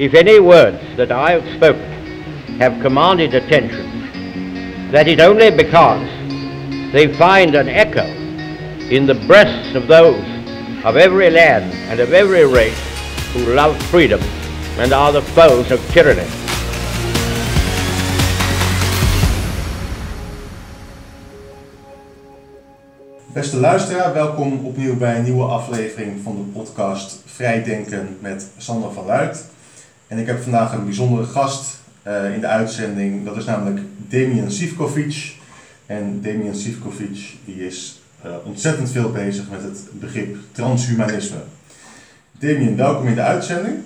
if any words that I have spoken have commanded attention, that is only because they find an echo in the breasts of those of every land and of every race who love freedom and are the foes of tyranny. Beste luisteraar, welkom opnieuw bij een nieuwe aflevering van de podcast Vrijdenken met Sander van Luid. En ik heb vandaag een bijzondere gast uh, in de uitzending, dat is namelijk Demian Sivkovic. En Demian Sivkovic die is uh, ontzettend veel bezig met het begrip transhumanisme. Demian, welkom in de uitzending.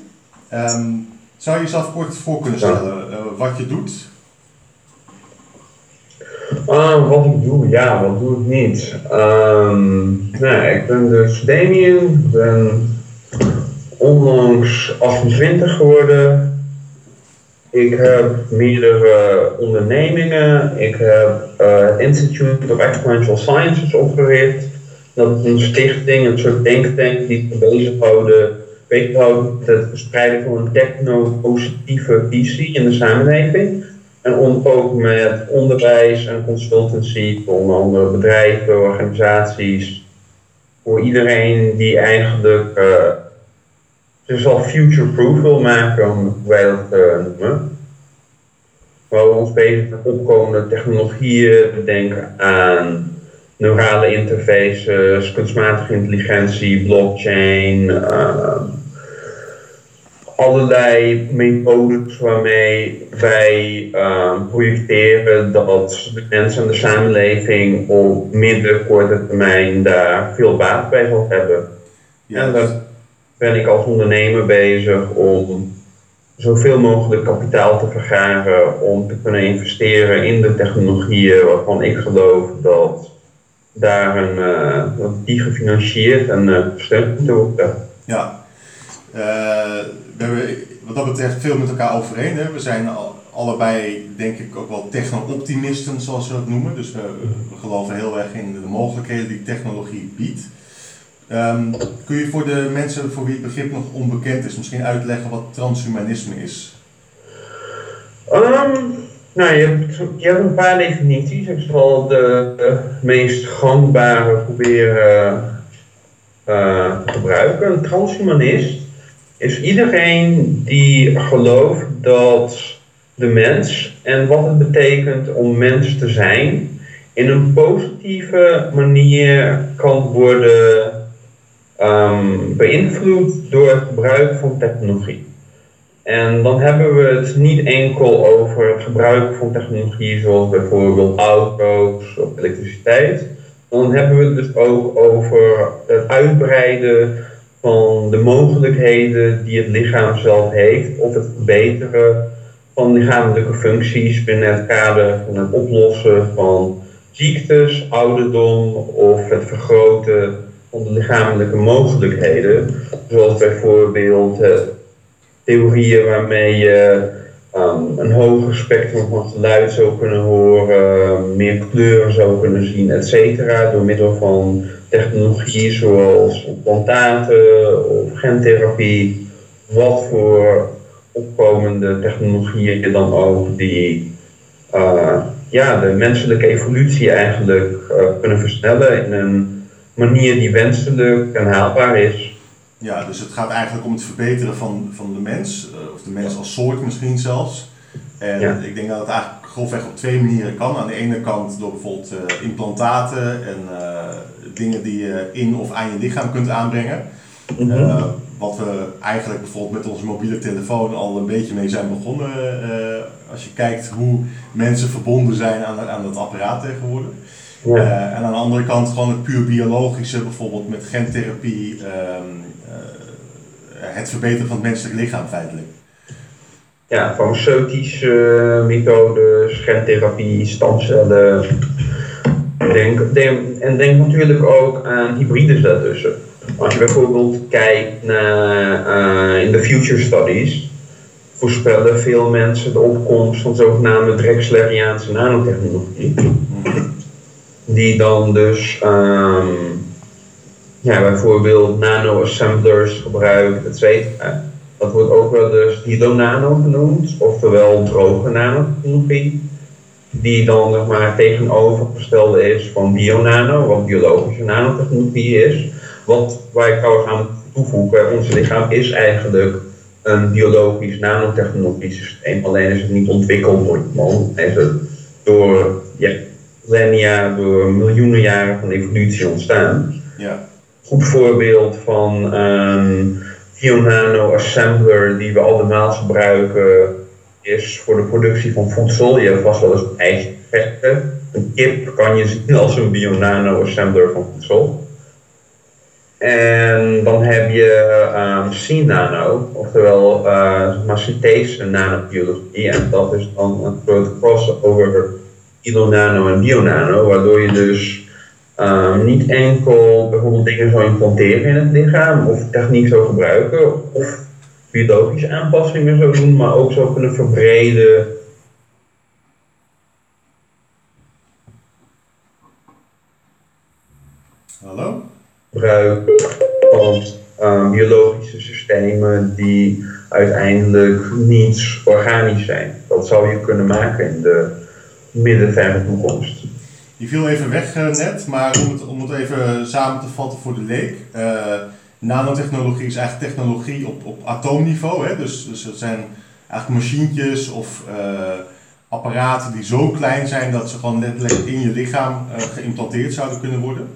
Um, zou je jezelf kort voor kunnen stellen uh, wat je doet? Uh, wat ik doe, ja, wat doe ik niet? Um, nou, ik ben dus Damien, ben onlangs 28 geworden. Ik heb meerdere ondernemingen. Ik heb uh, Institute of Exponential Sciences opgericht. Dat is een stichting, een soort denktank die zich bezighoudt met het verspreiden van een techno-positieve visie in de samenleving. En ook met onderwijs en consultancy voor onder andere bedrijven, organisaties, voor iedereen die eigenlijk uh, zichzelf future-proof wil maken, om wij dat noemen. Waar we ons bezig met opkomende technologieën, denken aan neurale interfaces, kunstmatige intelligentie, blockchain, uh, allerlei methodes waarmee wij uh, projecteren dat de mensen en de samenleving op midden, korte termijn daar veel baat bij zal hebben. Ja. En daar ben ik als ondernemer bezig om zoveel mogelijk kapitaal te vergaren om te kunnen investeren in de technologieën waarvan ik geloof dat daar een, uh, die gefinancierd en uh, gesteund moeten worden. Ja. Uh, we hebben wat dat betreft veel met elkaar overeen. Hè. We zijn al, allebei, denk ik, ook wel techno-optimisten, zoals we dat noemen. Dus we, geloven heel erg in de mogelijkheden die technologie biedt. Um, kun je voor de mensen voor wie het begrip nog onbekend is, misschien uitleggen wat transhumanisme is? Um, nou, je hebt, je hebt een paar definities. Ik zal de, meest gangbare proberen uh, te gebruiken. Een transhumanist is iedereen die gelooft dat de mens en wat het betekent om mens te zijn in een positieve manier kan worden um, beïnvloed door het gebruik van technologie. En dan hebben we het niet enkel over het gebruik van technologie zoals bijvoorbeeld auto's of elektriciteit. Dan hebben we het dus ook over het uitbreiden van de mogelijkheden die het lichaam zelf heeft of het verbeteren van lichamelijke functies binnen het kader van het oplossen van ziektes, ouderdom of het vergroten van lichamelijke mogelijkheden. Zoals bijvoorbeeld uh, theorieën waarmee je um, een hoger spectrum van geluid zou kunnen horen, meer kleuren zou kunnen zien, etc. Door middel van technologie zoals implantaten of gentherapie, wat voor opkomende technologieën je dan ook die uh, ja, de menselijke evolutie eigenlijk uh, kunnen versnellen in een manier die wenselijk en haalbaar is. Ja, dus het gaat eigenlijk om het verbeteren van, van de mens, uh, of de mens als soort misschien zelfs. En ja. ik denk dat het eigenlijk grofweg op twee manieren kan. Aan de ene kant door bijvoorbeeld uh, implantaten en uh, dingen die je in of aan je lichaam kunt aanbrengen. Mm -hmm. uh, wat we eigenlijk bijvoorbeeld met onze mobiele telefoon al een beetje mee zijn begonnen. als je kijkt hoe mensen verbonden zijn aan, aan het apparaat tegenwoordig. Ja. en aan de andere kant gewoon het puur biologische, bijvoorbeeld met gentherapie, ehm, het verbeteren van het menselijk lichaam feitelijk ja, farmaceutische methodes, gentherapie, stamcellen. Denk, denk, en denk natuurlijk ook aan hybrides daartussen. Als je bijvoorbeeld kijkt naar uh, in de future studies, voorspellen veel mensen de opkomst van zogenaamde Drexleriaanse nanotechnologie. Die dan dus um, ja, bijvoorbeeld nano-assemblers gebruikt, et cetera Dat wordt ook wel de stilo-nano genoemd, oftewel droge nanotechnologie. Die dan zeg maar, tegenovergestelde is van bionano, wat biologische nanotechnologie is. Wat wij trouwens aan toevoegen, ons lichaam is eigenlijk een biologisch nanotechnologisch systeem. Alleen is het niet ontwikkeld door man, is het door ja, millennia, door miljoenen jaren van evolutie ontstaan. Ja. Goed voorbeeld van een Nano assembler die we allemaal gebruiken is voor de productie van voedsel. Je hebt vast wel eens een ijsje. Een kip kan je zien als een Bionano assembler van voedsel. En dan heb je um, C-nano, oftewel uh, maar synthese nanobiologie. En dat is dan een soort crossover nano en bionano, waardoor je dus um, niet enkel bijvoorbeeld dingen zou implanteren in het lichaam of techniek zou gebruiken of biologische aanpassingen zou doen, maar ook zou kunnen verbreden. Hallo? Gebruik van um, biologische systemen die uiteindelijk niet organisch zijn. Dat zou je kunnen maken in de middenverre toekomst. Die viel even weg uh, net, maar om het, om het even samen te vatten voor de leek. Uh, nanotechnologie is eigenlijk technologie op, op atoomniveau. Hè? Dus, dus het zijn eigenlijk machientjes of uh, apparaten die zo klein zijn dat ze gewoon letterlijk in je lichaam geïmplanteerd zouden kunnen worden.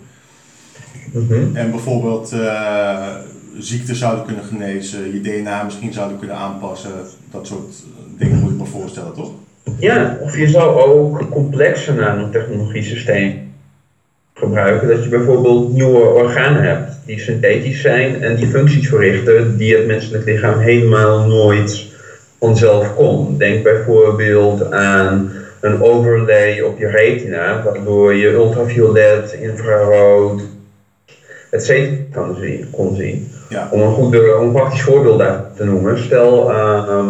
-hmm. En bijvoorbeeld ziektes zouden kunnen genezen, je DNA misschien zouden kunnen aanpassen. Dat soort dingen moet ik me voorstellen, toch? Ja, of je zou ook complexe nanotechnologie-systemen gebruiken. Dat je bijvoorbeeld nieuwe organen hebt die synthetisch zijn en die functies verrichten die het menselijk lichaam helemaal nooit vanzelf kon. Denk bijvoorbeeld aan een overlay op je retina, waardoor je ultraviolet, infrarood, etc. kan zien, kon zien. Ja. Om een goed om een praktisch voorbeeld te noemen, stel uh,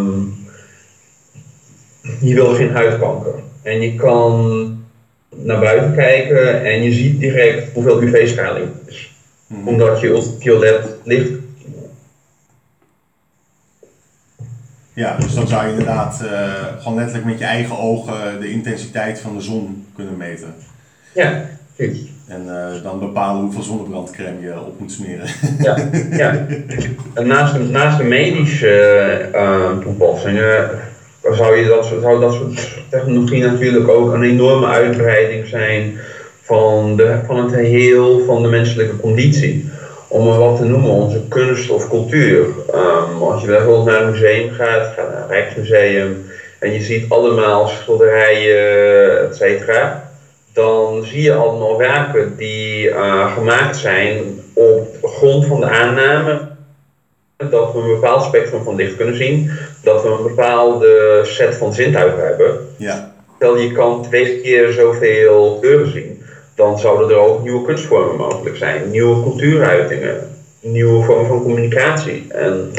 je wil geen huidkanker. En je kan naar buiten kijken en je ziet direct hoeveel UV-straling is. Mhm. Omdat je ultraviolet licht. Ja, dus dan zou je inderdaad uh, gewoon letterlijk met je eigen ogen de intensiteit van de zon kunnen meten. Ja, precies. En uh, dan bepalen hoeveel zonnebrandcrème je op moet smeren. Ja, ja. En naast, de, naast de medische uh, toepassingen zou, je dat, zou dat soort technologie natuurlijk ook een enorme uitbreiding zijn van, de, van het geheel van de menselijke conditie. Om maar wat te noemen, onze kunst of cultuur. Um, als je bijvoorbeeld naar een museum gaat, ga naar een Rijksmuseum en je ziet allemaal schilderijen, et cetera, dan zie je allemaal werken die uh, gemaakt zijn op grond van de aanname dat we een bepaald spectrum van licht kunnen zien, dat we een bepaalde set van zintuigen hebben. Ja. Stel je kan twee keer zoveel kleuren zien, dan zouden er ook nieuwe kunstvormen mogelijk zijn, nieuwe cultuuruitingen, nieuwe vormen van communicatie. En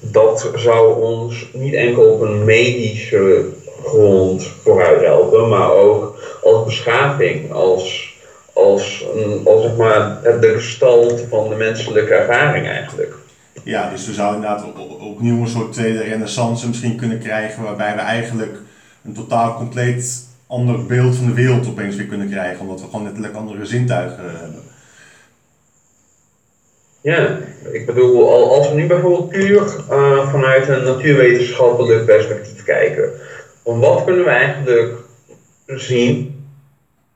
dat zou ons niet enkel op een medische grond vooruit helpen, maar ook als beschaving, als, als, als zeg maar, de gestalte van de menselijke ervaring eigenlijk. Ja, dus we zouden inderdaad opnieuw een soort tweede renaissance misschien kunnen krijgen, waarbij we eigenlijk een totaal compleet ander beeld van de wereld opeens weer kunnen krijgen, omdat we gewoon letterlijk andere zintuigen hebben. Ja, ik bedoel, als we nu bijvoorbeeld puur uh, vanuit een natuurwetenschappelijk perspectief kijken, wat kunnen we eigenlijk zien?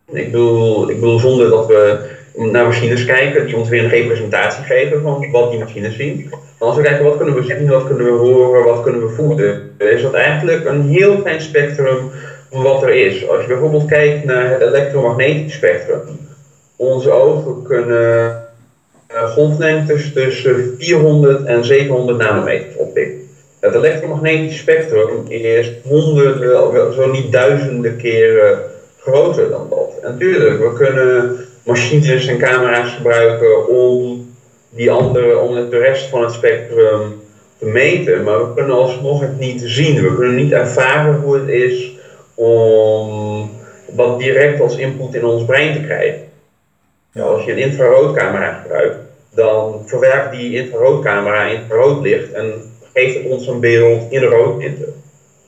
Ik bedoel, ik bedoel zonder dat we naar machines kijken die ons weer een representatie geven van wat die machines zien. Maar als we kijken wat kunnen we zien, wat kunnen we horen, wat kunnen we voelen, is dat eigenlijk een heel klein spectrum van wat er is. Als je bijvoorbeeld kijkt naar het elektromagnetisch spectrum, onze ogen kunnen uh, golflengtes tussen 400 en 700 nanometer oppikken. Het elektromagnetisch spectrum is honderden, zo niet duizenden keren groter dan dat. En natuurlijk, we kunnen machines en camera's gebruiken om die andere, om de rest van het spectrum te meten, maar we kunnen alsnog het niet zien. We kunnen niet ervaren hoe het is om dat direct als input in ons brein te krijgen. Als je een infraroodcamera gebruikt, dan verwerkt die infraroodcamera infraroodlicht en geeft het ons een beeld in roodtinten.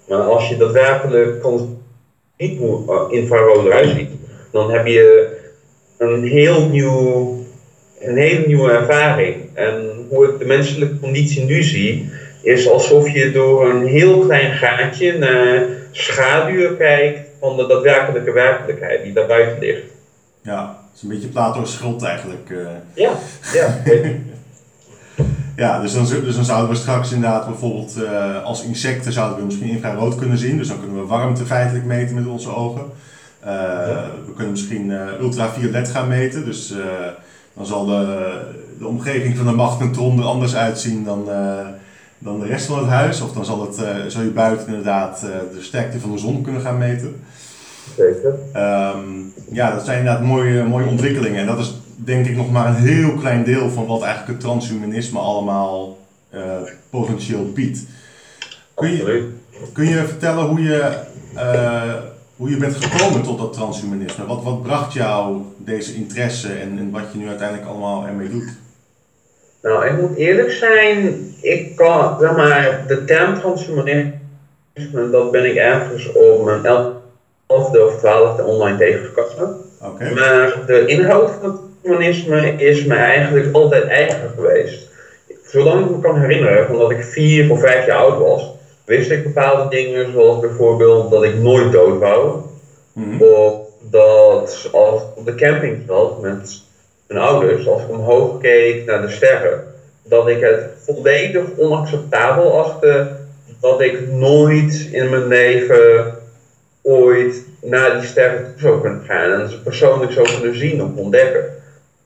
Maar als je daadwerkelijk kan niet hoe uh, infrarood eruit ziet, dan heb je een heel nieuw, een hele nieuwe ervaring. En hoe ik de menselijke conditie nu zie, is alsof je door een heel klein gaatje naar schaduwen kijkt van de daadwerkelijke werkelijkheid die daar buiten ligt. Ja, het is een beetje Plato's schuld eigenlijk. Uh. Ja, ja. ja, dus dan, dus dan zouden we straks inderdaad bijvoorbeeld uh, als insecten zouden we misschien infrarood kunnen zien. Dus dan kunnen we warmte feitelijk meten met onze ogen. Ja. We kunnen misschien ultraviolet gaan meten. Dus dan zal de, de omgeving van de magnetron er anders uitzien dan, dan de rest van het huis. Of dan zal, het, zal je buiten inderdaad de sterkte van de zon kunnen gaan meten. Zeker. Um, ja, dat zijn inderdaad mooie, mooie ontwikkelingen. En dat is denk ik nog maar een heel klein deel van wat eigenlijk het transhumanisme allemaal uh, potentieel biedt. Kun je, kun je vertellen hoe je, uh, hoe je bent gekomen tot dat transhumanisme? Wat, wat bracht jou deze interesse en, en wat je nu uiteindelijk allemaal ermee doet? Nou, ik moet eerlijk zijn, ik kan, zeg maar, de term transhumanisme, dat ben ik ergens op mijn elfde of twaalfde online tegengekomen. Okay. Maar de inhoud van het humanisme is me eigenlijk altijd eigen geweest. Zolang ik me kan herinneren, omdat ik vier of vijf jaar oud was, wist ik bepaalde dingen, zoals bijvoorbeeld dat ik nooit dood wou. Mhm. Of dat als ik op de camping zat met mijn ouders, als ik omhoog keek naar de sterren, dat ik het volledig onacceptabel achtte dat ik nooit in mijn leven ooit naar die sterren toe zou kunnen gaan en ze persoonlijk zou kunnen zien of ontdekken.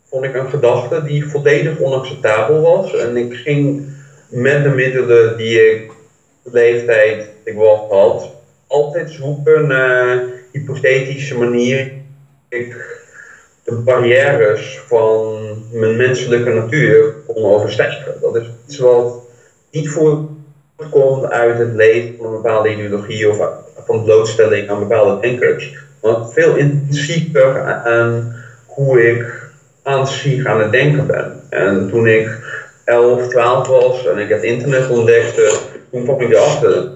Vond ik een gedachte die volledig onacceptabel was. En ik ging met de middelen die ik leeftijd ik wel had, altijd zoeken naar hypothetische manieren ik de barrières van mijn menselijke natuur kon overstijgen. Dat is iets wat niet voortkomt uit het leven van een bepaalde ideologie of van blootstelling aan bepaalde denkers. Maar veel intensiever aan hoe ik aan zich aan het denken ben. En toen ik 11, 12 was en ik het internet ontdekte, kwam ik erachter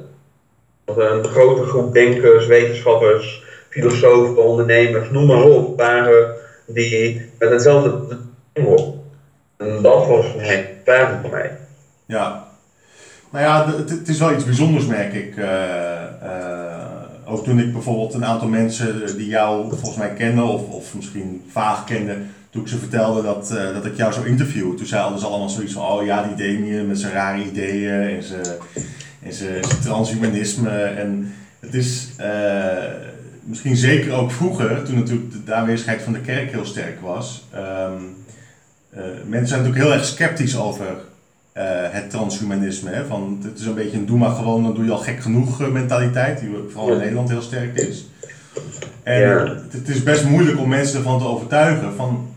dat een grote groep denkers, wetenschappers, filosofen, ondernemers, noem maar op, waren die met hetzelfde ding En dat was hele voor mij. Ja, nou ja, het, is wel iets bijzonders, merk ik. Uh, ook toen ik bijvoorbeeld een aantal mensen die jou volgens mij kennen, of, of misschien vaag kenden, toen ik ze vertelde dat, uh, dat ik jou zou interviewen. Toen zeiden ze allemaal zoiets van, oh ja, die Damien met zijn rare ideeën en zijn, en zijn, zijn transhumanisme. En het is uh, misschien zeker ook vroeger, toen natuurlijk de aanwezigheid van de kerk heel sterk was. Um, mensen zijn natuurlijk heel erg sceptisch over uh, het transhumanisme. Hè? Van, het is een beetje een doe maar gewoon, dan doe je al gek genoeg mentaliteit, die vooral in Nederland heel sterk is. En ja. het, is best moeilijk om mensen ervan te overtuigen van,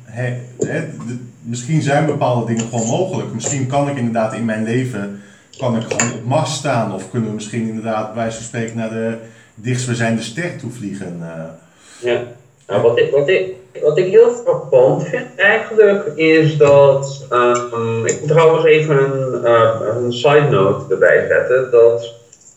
misschien zijn bepaalde dingen gewoon mogelijk. Misschien kan ik inderdaad in mijn leven, kan ik gewoon op Mars staan. Of kunnen we misschien inderdaad bij van spreken naar de dichtstbijzijnde ster toe vliegen. Uh, ja. Nou, wat, ik, wat, ik, wat ik heel frappant vind eigenlijk is dat, um, ik moet trouwens even een, uh, een side note erbij zetten, dat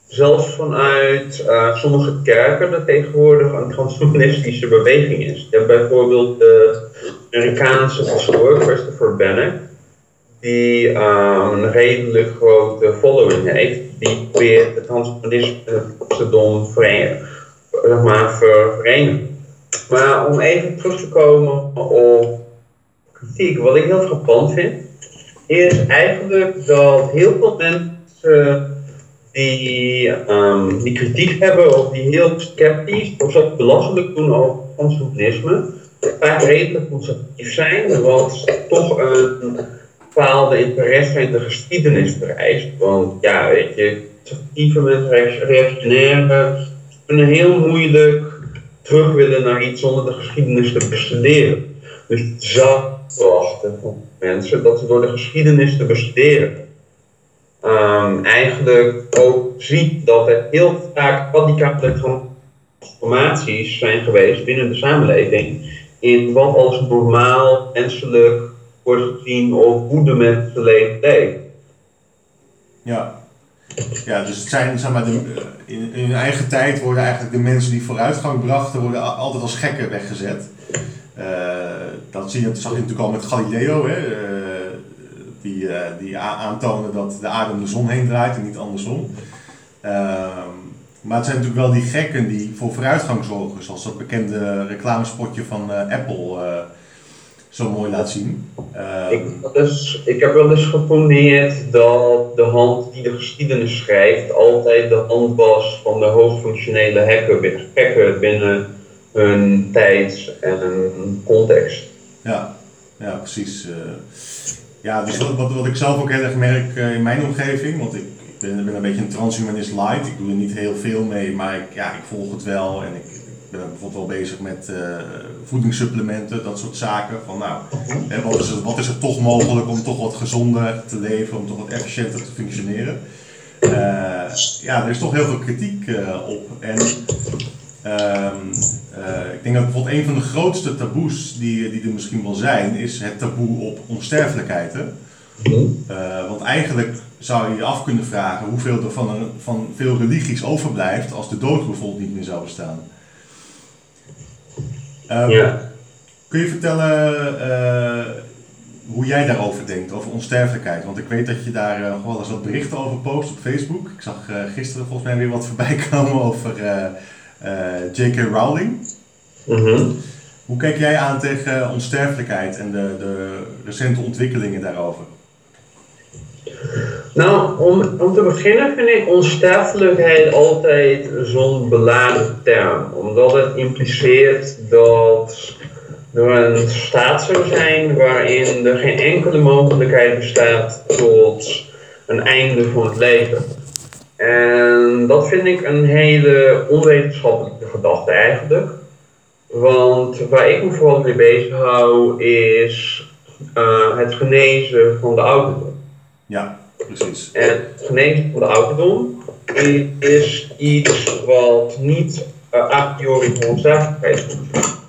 zelfs vanuit uh, sommige kerken er tegenwoordig een transhumanistische beweging is. Je hebt bijvoorbeeld de Amerikaanse pastoor Christopher Bennett, die um, een redelijk grote following heeft, die probeert het transhumanisme te verenigen. Zeg maar, verenigen. Maar om even terug te komen op kritiek, wat ik heel frappant vind, is eigenlijk dat heel veel mensen die, die kritiek hebben of die heel sceptisch of zelfs belachelijk doen over transhumanisme, vaak redelijk conservatief zijn, wat toch een bepaalde interesse in de geschiedenis vereist. Want ja, weet je, conservatieve mensen, reactionaire, kunnen heel moeilijk terug willen naar iets zonder de geschiedenis te bestuderen. Dus het zou verwachten van mensen dat ze door de geschiedenis te bestuderen um, eigenlijk ook ziet dat er heel vaak radicale transformaties zijn geweest binnen de samenleving in wat als normaal menselijk wordt gezien of hoe de mensen leven Ja, Ja, dus het zijn, zeg maar, de, in, in hun eigen tijd worden eigenlijk de mensen die vooruitgang brachten, worden altijd als gekken weggezet. Eh, dat, zie je, dat zag je natuurlijk al met Galileo, hè, eh, die, eh, die aantonen dat de aarde om de zon heen draait en niet andersom. Ehm, maar het zijn natuurlijk wel die gekken die voor vooruitgang zorgen, zoals dat bekende reclamespotje van eh, Apple eh, zo mooi laat zien. Ehm, Ik, dus, ik heb wel eens geponeerd dat de hand die de geschiedenis schrijft altijd de hand was van de hoogfunctionele hacker, hacker binnen hun tijd en context. Ja, ja precies. eh. ja, dus wat, wat, wat ik zelf ook heel erg merk in mijn omgeving, want ik ben, ben een beetje een transhumanist light, ik doe er niet heel veel mee, maar ik, ja, ik volg het wel en ik, ik ben bijvoorbeeld wel bezig met eh, voedingssupplementen, dat soort zaken. Van nou, hè, wat, is er, wat is er toch mogelijk om toch wat gezonder te leven, om toch wat efficiënter te functioneren? Eh, ja, er is toch heel veel kritiek eh, op. En Ehm, eh, ik denk dat bijvoorbeeld een van de grootste taboes die, die er misschien wel zijn, is het taboe op onsterfelijkheid. Hè? Eh, want eigenlijk zou je je af kunnen vragen hoeveel er van, een, van veel religies overblijft als de dood bijvoorbeeld niet meer zou bestaan. Ehm, Ja. Kun je vertellen eh, hoe jij daarover denkt, over onsterfelijkheid? Want ik weet dat je daar eh, nog wel eens wat berichten over post op Facebook. Ik zag gisteren volgens mij weer wat voorbij komen over J.K. Rowling. Mhm. Hoe kijk jij aan tegen onsterfelijkheid en de, de recente ontwikkelingen daarover? Nou, om, om te beginnen vind ik onsterfelijkheid altijd zo'n beladen term. Omdat het impliceert dat er een staat zou zijn waarin er geen enkele mogelijkheid bestaat tot een einde van het leven. En dat vind ik een hele onwetenschappelijke gedachte eigenlijk. Want waar ik me vooral mee bezig hou is eh, het genezen van de ouderdom. Ja, precies. En genezen van de ouderdom is iets wat niet uh, a priori voor onsterfelijkheid is.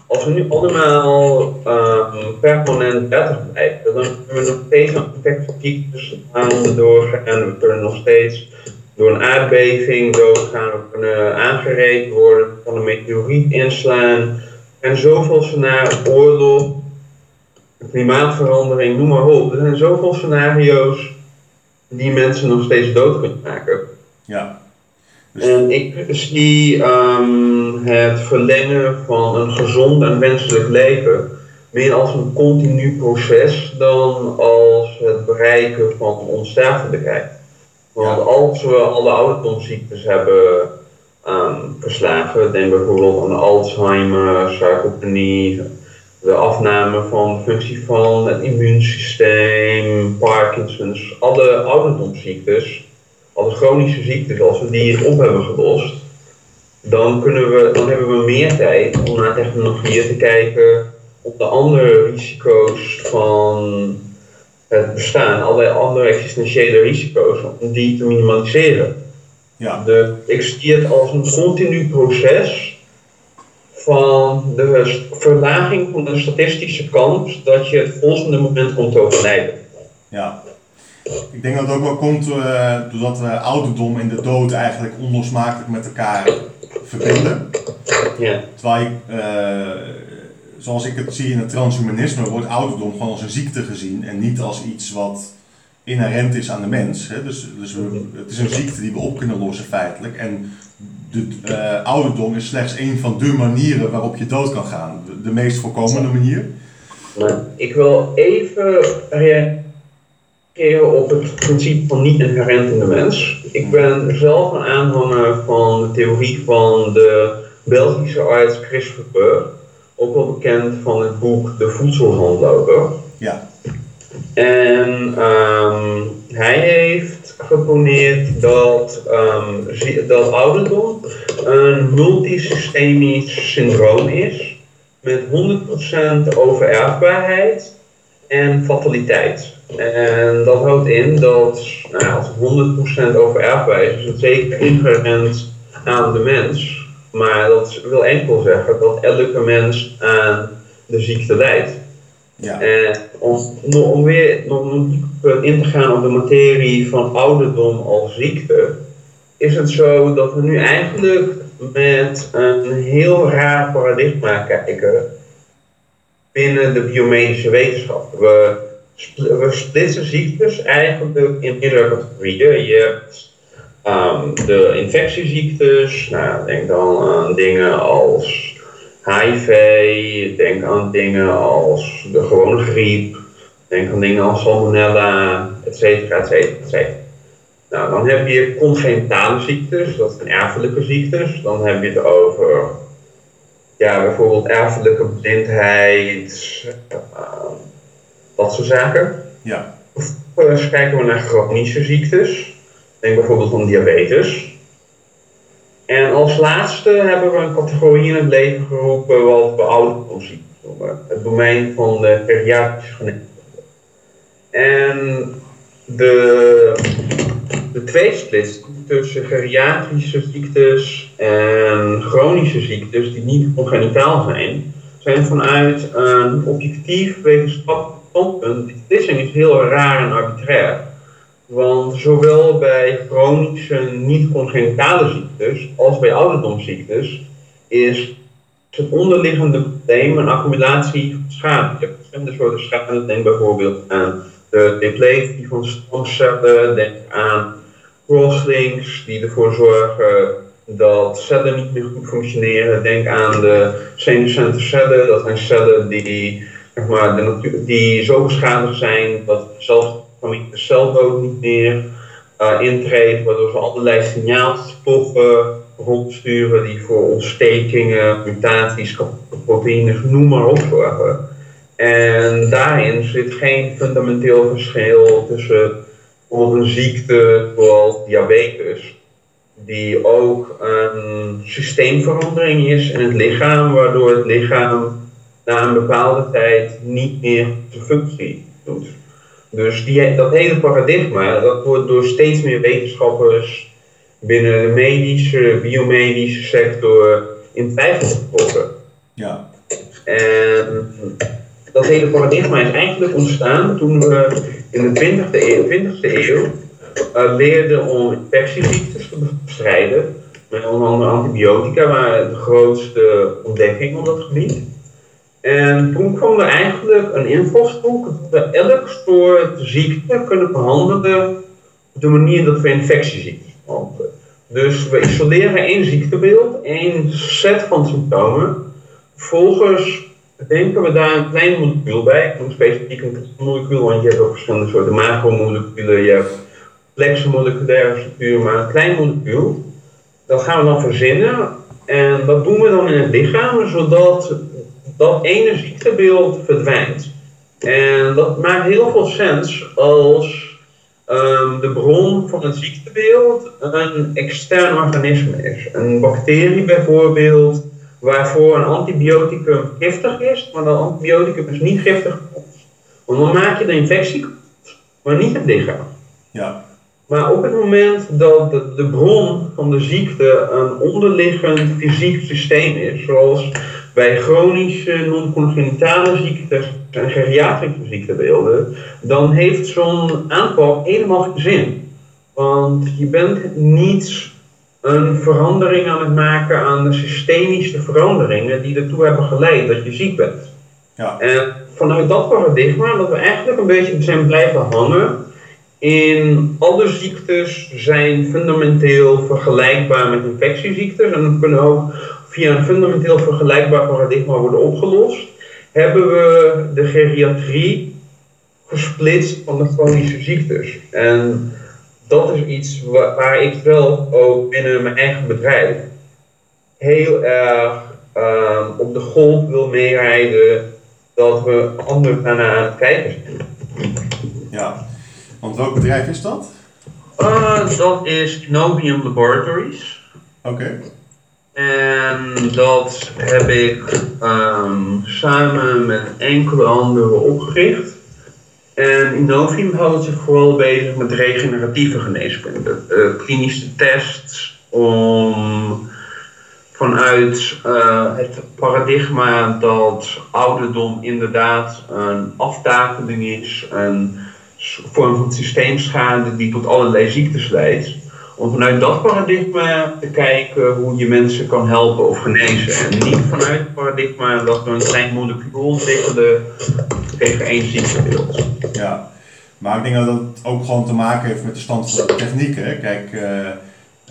Als we nu allemaal ehm, permanent 30 blijven, dan kunnen we nog steeds aan infectieziektes aan doorgaan. We kunnen nog steeds door een aardbeving doodgaan. We kunnen aangereden worden. Kan een meteoriet inslaan. En zoveel scenario's, oorlog, klimaatverandering, noem maar op. Er zijn zoveel scenario's die mensen nog steeds dood kunnen maken. Ja. Dus, En ik zie ehm, het verlengen van een gezond en wenselijk leven meer als een continu proces dan als het bereiken van onsterfelijkheid. Want Ja. als we alle ouderdomsziektes hebben ehm, verslagen, denk bijvoorbeeld aan Alzheimer, sarcopenie, de afname van de functie van het immuunsysteem, Parkinson's, alle ouderdomsziektes, alle chronische ziektes, als we die op hebben gelost, dan, kunnen we, dan hebben we meer tijd om naar technologieën te kijken, op de andere risico's van het bestaan, allerlei andere existentiële risico's, om die te minimaliseren. ja. De, ik zie het als een continu proces van de verlaging van de statistische kans dat je het volgende moment komt te overlijden. Ja. Ik denk dat het ook wel komt eh, doordat we ouderdom en de dood eigenlijk onlosmakelijk met elkaar verbinden. Ja. Terwijl ik, eh, zoals ik het zie in het transhumanisme, wordt ouderdom gewoon als een ziekte gezien en niet als iets wat inherent is aan de mens. Hè? Dus, dus we, het is een ziekte die we op kunnen lossen feitelijk. En de eh, ouderdom is slechts een van de manieren waarop je dood kan gaan. De, de meest voorkomende manier. Maar ik wil even reageren op het principe van niet inherent in de mens. Ik ben zelf een aanhanger van de theorie van de Belgische arts Chris Verpeur, ook wel bekend van het boek De Voedselhandloper. Ja, En ehm, hij heeft geponeerd dat, ehm, dat ouderdom een multisystemisch syndroom is met 100% overerfbaarheid en fataliteit. En dat houdt in dat nou, als het 100% overerfbaar is, is het zeker inherent aan de mens. Maar dat wil enkel zeggen dat elke mens aan de ziekte lijdt. Ja. En om, om weer om in te gaan op de materie van ouderdom als ziekte, is het zo dat we nu eigenlijk met een heel raar paradigma kijken binnen de biomedische wetenschap. We, splitsen ziektes eigenlijk in meerdere categorieën. Je hebt um, de infectieziektes, nou, denk dan aan dingen als HIV, denk aan dingen als de gewone griep, denk aan dingen als salmonella, et cetera, et cetera, et cetera. Nou, dan heb je congenitale ziektes, dat zijn erfelijke ziektes. Dan heb je het over ja, bijvoorbeeld erfelijke blindheid, uh, dat soort zaken. Ja. Vervolgens kijken we naar chronische ziektes. Denk bijvoorbeeld aan diabetes. En als laatste hebben we een categorie in het leven geroepen wat we ouderdomziektes noemen. Het domein van de geriatrische geneeskunde. En de, de tweesplits tussen geriatrische ziektes en chronische ziektes die niet congenitaal zijn, zijn vanuit een objectief wetenschappelijk standpunt. De beslissing is heel raar en arbitrair. Want zowel bij chronische niet-congenitale ziektes als bij ouderdomsziektes is het onderliggende probleem een accumulatie van schade. Je hebt verschillende soorten schade. Denk bijvoorbeeld aan de depletie van stamcellen. Denk aan crosslinks die ervoor zorgen dat cellen niet meer goed functioneren. Denk aan de senescente cellen. Dat zijn cellen die, zeg maar, die zo beschadigd zijn dat zelfs de celdood niet meer uh, intreedt, waardoor ze allerlei signaalstoffen rondsturen die voor ontstekingen, mutaties, proteïnes, noem maar op zorgen. En daarin zit geen fundamenteel verschil tussen bijvoorbeeld een ziekte zoals diabetes, die ook een systeemverandering is in het lichaam, waardoor het lichaam na een bepaalde tijd niet meer zijn functie doet. Dus die, dat hele paradigma, dat wordt door steeds meer wetenschappers binnen de medische, biomedische sector in twijfel getrokken. Ja. En dat hele paradigma is eigenlijk ontstaan toen we in de 20e eeuw, 20e eeuw uh, leerden om infectieziektes te bestrijden. Met onder andere antibiotica waren de grootste ontdekking op dat gebied. En toen kwam er eigenlijk een invalshoek dat we elk soort ziekte kunnen behandelen op de manier dat we infectieziektes behandelen. Dus we isoleren één ziektebeeld, één set van symptomen. Vervolgens denken we daar een klein molecuul bij. Ik noem specifiek een molecuul, want je hebt ook verschillende soorten macromoleculen. Je hebt complexe moleculaire structuur, maar een klein molecuul. Dat gaan we dan verzinnen en dat doen we dan in het lichaam, zodat dat ene ziektebeeld verdwijnt. En dat maakt heel veel sens als um, de bron van het ziektebeeld een extern organisme is. Een bacterie bijvoorbeeld, waarvoor een antibioticum giftig is, maar dat antibioticum is niet giftig Want dan maak je de infectie maar niet het lichaam. Ja. Maar op het moment dat de, de bron van de ziekte een onderliggend fysiek systeem is, zoals bij chronische non-congenitale ziektes en geriatrische ziektebeelden, dan heeft zo'n aanpak helemaal geen zin. Want je bent niet een verandering aan het maken aan de systemische veranderingen die ertoe hebben geleid dat je ziek bent. Ja. En vanuit dat paradigma dat we eigenlijk een beetje zijn blijven hangen in alle ziektes zijn fundamenteel vergelijkbaar met infectieziektes en dan kunnen ook via een fundamenteel vergelijkbaar paradigma worden opgelost, hebben we de geriatrie versplitst van de chronische ziektes. En dat is iets waar, ik wel ook binnen mijn eigen bedrijf heel erg uh, op de golf wil meerijden dat we anders daarna aan het kijken zijn. Ja, want welk bedrijf is dat? Uh, dat is Nobium Laboratories. Oké. En dat heb ik um, samen met enkele anderen opgericht. En Innovium houdt zich vooral bezig met regeneratieve geneeskunde. Uh, klinische tests om vanuit uh, het paradigma dat ouderdom inderdaad een aftakeling is, een vorm van systeemschade die tot allerlei ziektes leidt. Om vanuit dat paradigma te kijken hoe je mensen kan helpen of genezen. En niet vanuit het paradigma dat we een klein molecuul ontwikkelen tegen één ziektebeeld. Ja, maar ik denk dat het ook gewoon te maken heeft met de stand van de techniek. Hè? Kijk, uh,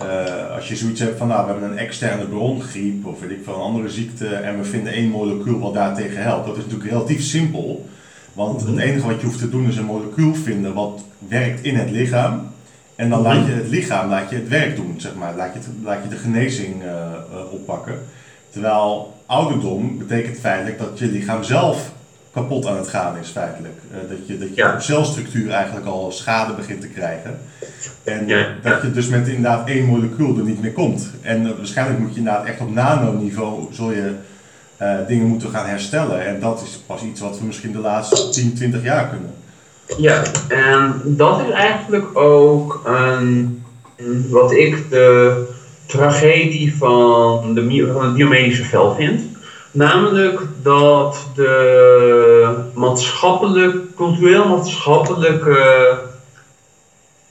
uh, als je zoiets hebt van nou, we hebben een externe bron, griep of weet ik veel, een andere ziekte en we vinden één molecuul wat daartegen helpt. Dat is natuurlijk relatief simpel. Want het enige wat je hoeft te doen is een molecuul vinden wat werkt in het lichaam. En dan laat je het lichaam laat je het werk doen, zeg maar. Laat je, het, laat je de genezing uh, uh, oppakken. Terwijl ouderdom betekent feitelijk dat je lichaam zelf kapot aan het gaan is feitelijk. Uh, dat je, dat je ja. celstructuur eigenlijk al schade begint te krijgen. En ja. dat je dus met inderdaad één molecuul er niet meer komt. En waarschijnlijk moet je inderdaad echt op nanoniveau zul je dingen moeten gaan herstellen. En dat is pas iets wat we misschien de laatste 10, 20 jaar kunnen. Ja, en dat is eigenlijk ook wat ik de tragedie van, de, van het biomedische veld vind. Namelijk dat de maatschappelijk, cultureel-maatschappelijke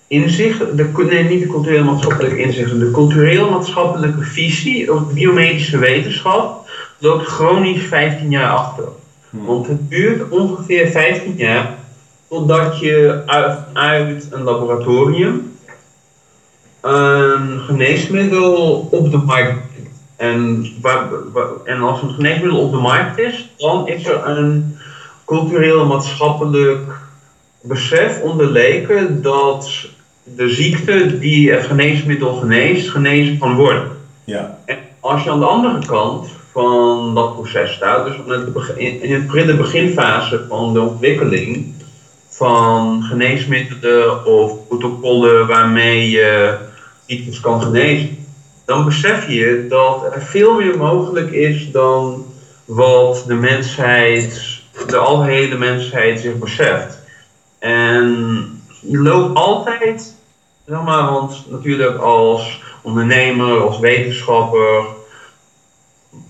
inzicht, de, nee, niet de cultureel-maatschappelijke inzichten, de cultureel-maatschappelijke visie op biomedische wetenschap loopt chronisch 15 jaar achter. Want het duurt ongeveer 15 jaar totdat je uit, uit een laboratorium een geneesmiddel op de markt brengt. En, en als een geneesmiddel op de markt is, dan is er een cultureel maatschappelijk besef onderleken dat de ziekte die het geneesmiddel geneest, genezen kan worden. Ja. En als je aan de andere kant van dat proces staat, dus in het beginfase van de ontwikkeling, van geneesmiddelen of protocollen waarmee je ziektes kan genezen, dan besef je dat er veel meer mogelijk is dan wat de mensheid, de algehele mensheid zich beseft. En je loopt altijd, zeg maar, want natuurlijk als ondernemer, als wetenschapper,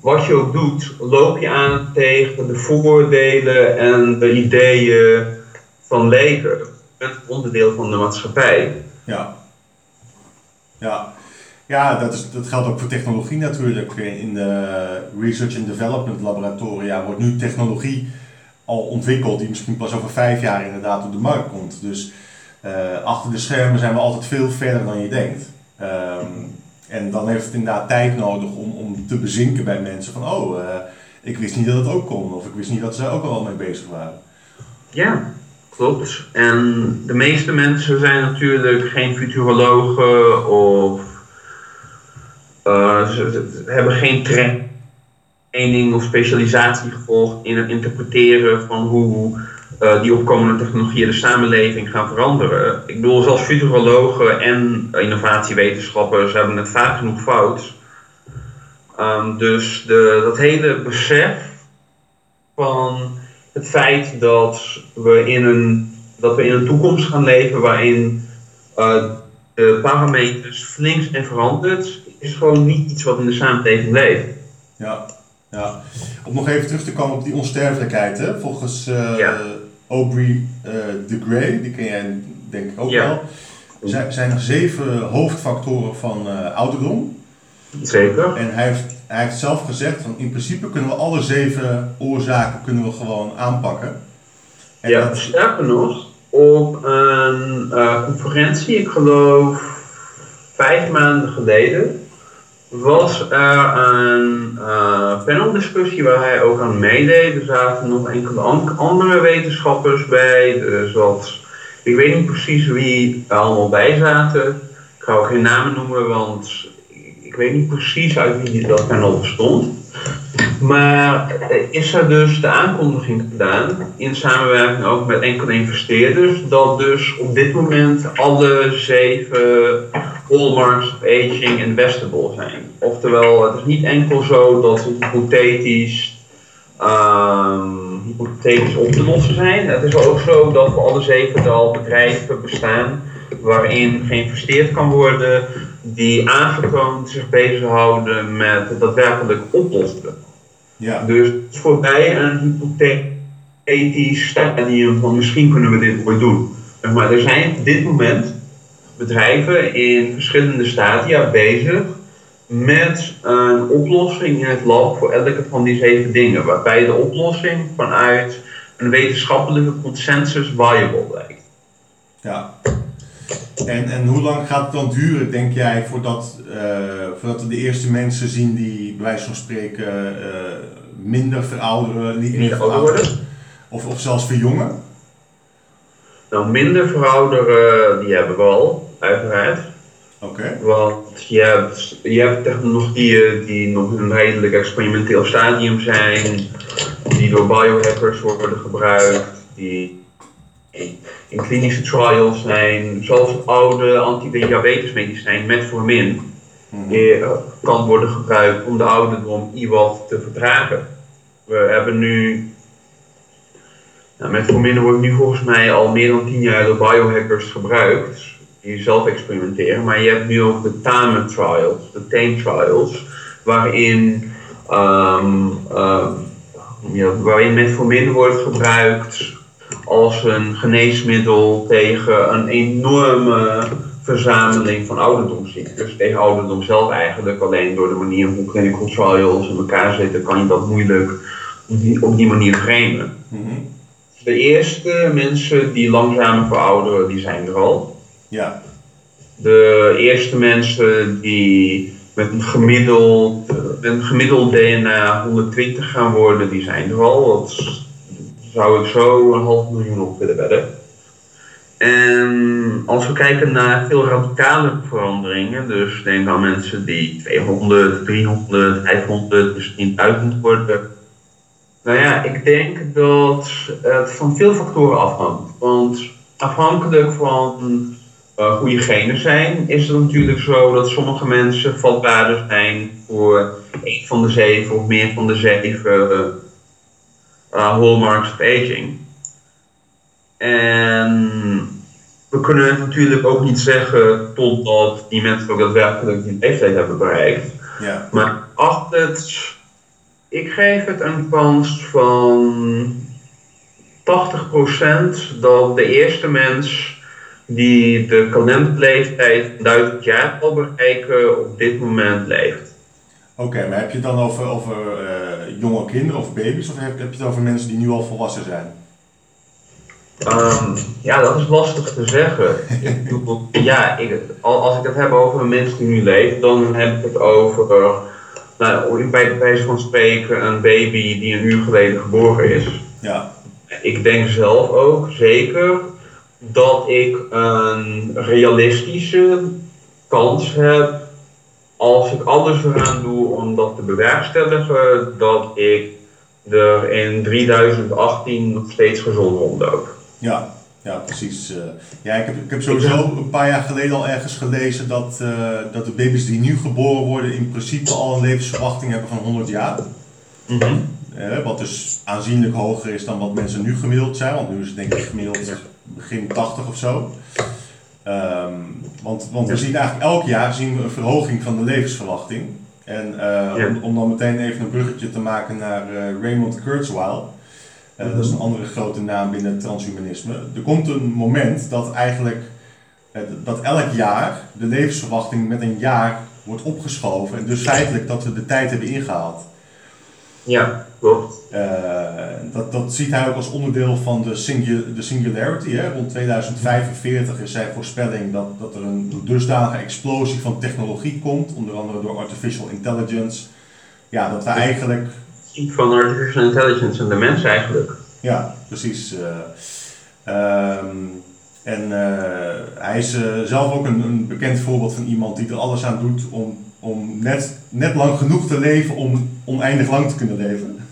wat je ook doet, loop je aan tegen de vooroordelen en de ideeën van leken. Je bent onderdeel van de maatschappij. Ja. Ja. Ja, dat, is, dat geldt ook voor technologie natuurlijk. In de research and development laboratoria wordt nu technologie al ontwikkeld die misschien pas over vijf jaar inderdaad op de markt komt. Dus uh, achter de schermen zijn we altijd veel verder dan je denkt. Um, en dan heeft het inderdaad tijd nodig om, om te bezinken bij mensen van oh, uh, ik wist niet dat het ook kon of ik wist niet dat ze ook al mee bezig waren. Ja, Klopt. En de meeste mensen zijn natuurlijk geen futurologen of uh, ze, hebben geen training of specialisatie gevolgd in het interpreteren van hoe uh, die opkomende technologieën de samenleving gaan veranderen. Ik bedoel, zelfs futurologen en innovatiewetenschappers hebben het vaak genoeg fout. Um, dus de, dat hele besef van het feit dat we in een, dat we in een toekomst gaan leven waarin uh, de parameters flink en veranderd, is gewoon niet iets wat in de samenleving leeft. Ja, ja. Om nog even terug te komen op die onsterfelijkheid, hè? volgens uh, ja. Aubrey uh, de Grey, die ken jij denk ik ook ja. wel, zijn, zijn er zeven hoofdfactoren van ouderdom. Zeker. En hij heeft hij heeft zelf gezegd van in principe kunnen we alle zeven oorzaken kunnen we gewoon aanpakken. En ja, dat... sterker nog, op een uh, conferentie, ik geloof vijf maanden geleden, was er een uh, paneldiscussie waar hij ook aan meedeed. Er zaten nog enkele andere wetenschappers bij, dus ik weet niet precies wie er allemaal bij zaten. Ik ga ook geen namen noemen, want ik weet niet precies uit wie dat panel bestond. Maar is er dus de aankondiging gedaan, in samenwerking ook met enkele investeerders, dat dus op dit moment alle zeven hallmarks of aging investable zijn. Oftewel, het is niet enkel zo dat ze hypothetisch, um, hypothetisch op te lossen zijn. Het is ook zo dat voor alle zeven al bedrijven bestaan waarin geïnvesteerd kan worden die aangetoond zich bezighouden met het daadwerkelijk oplossen. Ja. Dus het is voor mij een hypothetisch stadium van misschien kunnen we dit ooit doen. Maar er zijn op dit moment bedrijven in verschillende stadia bezig met een oplossing in het lab voor elke van die zeven dingen. Waarbij de oplossing vanuit een wetenschappelijke consensus viable lijkt. Ja. En, en hoe lang gaat het dan duren, denk jij, voordat, eh, voordat we de eerste mensen zien die, bij wijze van spreken, eh, minder verouderen, niet meer Niet ouder worden? Of, of zelfs verjongen? Nou, minder verouderen, die hebben we al, uiteraard. Oké. Want je hebt, je hebt technologieën die nog in een redelijk experimenteel stadium zijn, die door biohackers worden gebruikt, die in klinische trials zijn, zoals het oude antidiabetesmedicijn metformin Mhm. eh, kan worden gebruikt om de ouderdom IWAT te vertragen. We hebben nu, nou, metformin wordt nu volgens mij al meer dan 10 jaar door biohackers gebruikt, die zelf experimenteren, maar je hebt nu ook de TAME trials, de TAME trials, waarin, ehm, ehm, ja, waarin metformin wordt gebruikt als een geneesmiddel tegen een enorme verzameling van ouderdomsziektes. Tegen ouderdom zelf eigenlijk, alleen door de manier hoe clinical trials in elkaar zitten, kan je dat moeilijk op die, op die manier framen. Mhm. De eerste mensen die langzamer verouderen, die zijn er al. Ja. De eerste mensen die met een gemiddeld, met een gemiddeld DNA 120 gaan worden, die zijn er al. Dat zou ik zo een half miljoen op willen wedden. En als we kijken naar veel radicale veranderingen, dus denk aan mensen die 200, 300, 500, misschien 1000 worden. Nou ja, ik denk dat het van veel factoren afhangt. Want afhankelijk van uh, hoe je genen zijn, is het natuurlijk zo dat sommige mensen vatbaarder zijn voor een van de zeven of meer van de zeven uh, hallmarks of aging. En we kunnen het natuurlijk ook niet zeggen totdat die mensen ook daadwerkelijk die leeftijd hebben bereikt. Ja. Maar acht het, ik geef het een kans van 80% dat de eerste mens die de kalenderleeftijd van 1000 jaar zal bereiken op dit moment leeft. Oké, maar heb je het dan over, over uh, jonge kinderen of baby's of heb, heb je het over mensen die nu al volwassen zijn? Um, ja, dat is lastig te zeggen. ik ja, ik, als ik het heb over mensen die nu leven, dan heb ik het over, nou, bij wijze van spreken, een baby die een uur geleden geboren is. Ja. Ik denk zelf ook zeker dat ik een realistische kans heb als ik alles eraan doe om dat te bewerkstelligen, dat ik er in 3018 nog steeds gezond rondloop. Ja, ja precies. Uh, ja, ik heb, ik heb sowieso een paar jaar geleden al ergens gelezen dat, uh, dat de baby's die nu geboren worden in principe al een levensverwachting hebben van 100 jaar. Mm -hmm. uh, wat dus aanzienlijk hoger is dan wat mensen nu gemiddeld zijn, want nu is het denk ik gemiddeld begin 80 of zo. Um, want, want we zien eigenlijk elk jaar zien we een verhoging van de levensverwachting. En uh, ja. om, om, dan meteen even een bruggetje te maken naar uh, Raymond Kurzweil. Uh, dat is een andere grote naam binnen het transhumanisme. Er komt een moment dat eigenlijk dat elk jaar de levensverwachting met een jaar wordt opgeschoven. En dus feitelijk dat we de tijd hebben ingehaald. Ja, klopt. Uh, dat, dat ziet hij ook als onderdeel van de, singu de singularity. Hè? Rond 2045 is zijn voorspelling dat, dat er een dusdanige explosie van technologie komt, onder andere door artificial intelligence. Ja, dat we eigenlijk. Van artificial intelligence en de mens eigenlijk. Ja, precies. Uh, um, en uh, hij is zelf ook een, een bekend voorbeeld van iemand die er alles aan doet om om net, net lang genoeg te leven om oneindig lang te kunnen leven.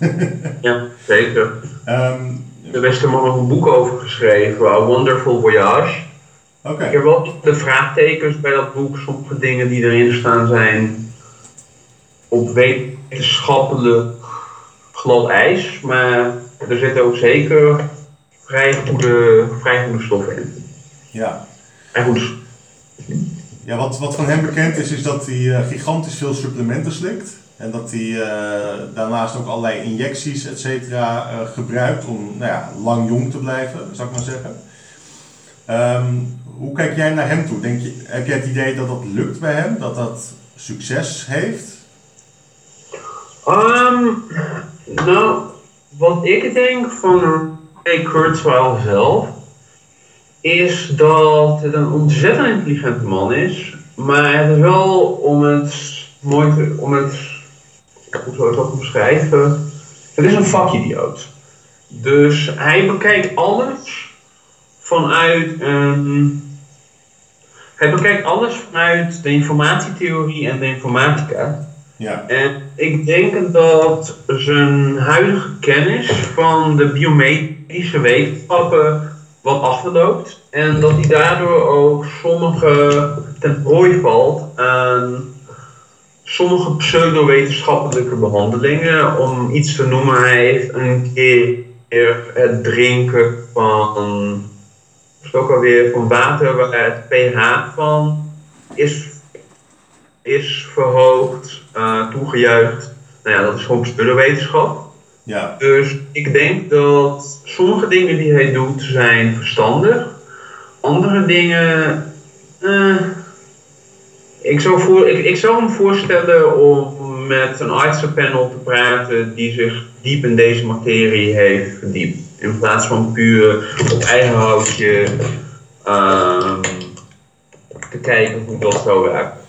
ja, zeker. Um, de Westerman nog een boek over geschreven, A Wonderful Voyage. Oké. Okay. Ik heb wel de vraagtekens bij dat boek. Sommige dingen die erin staan zijn op wetenschappelijk glad ijs. Maar er zitten ook zeker vrij goede, vrij goede stoffen in. Ja. Vrij goed. Ja, wat, wat van hem bekend is, is dat hij eh, gigantisch veel supplementen slikt. En dat hij eh, daarnaast ook allerlei injecties, et cetera, eh, gebruikt om nou ja, lang jong te blijven, zou ik maar zeggen. Ehm, hoe kijk jij naar hem toe? Denk je, heb jij het idee dat dat lukt bij hem? Dat dat succes heeft? Ehm, nou, wat ik denk van Ray Kurzweil zelf, is dat het een ontzettend intelligente man is, maar het is wel om het mooi te, om het, hoe zou ik dat beschrijven? Het is een vakidioot. Dus hij bekijkt alles vanuit. Hij bekijkt alles vanuit de informatietheorie en de informatica. Ja, En ik denk dat zijn huidige kennis van de biomedische wetenschappen wat achterloopt. En dat hij daardoor ook sommige ten prooi valt aan sommige pseudo-wetenschappelijke behandelingen. Om iets te noemen, hij heeft een keer het drinken van, is ook van water waar het pH van is is verhoogd, eh, toegejuicht. Nou ja, dat is gewoon pseudowetenschap. Ja, Dus ik denk dat sommige dingen die hij doet zijn verstandig. Andere dingen. eh, ik, zou voor, ik, ik zou hem voorstellen om met een artsenpanel te praten die zich diep in deze materie heeft verdiept. In plaats van puur op eigen houtje ehm, te kijken hoe dat zou werken.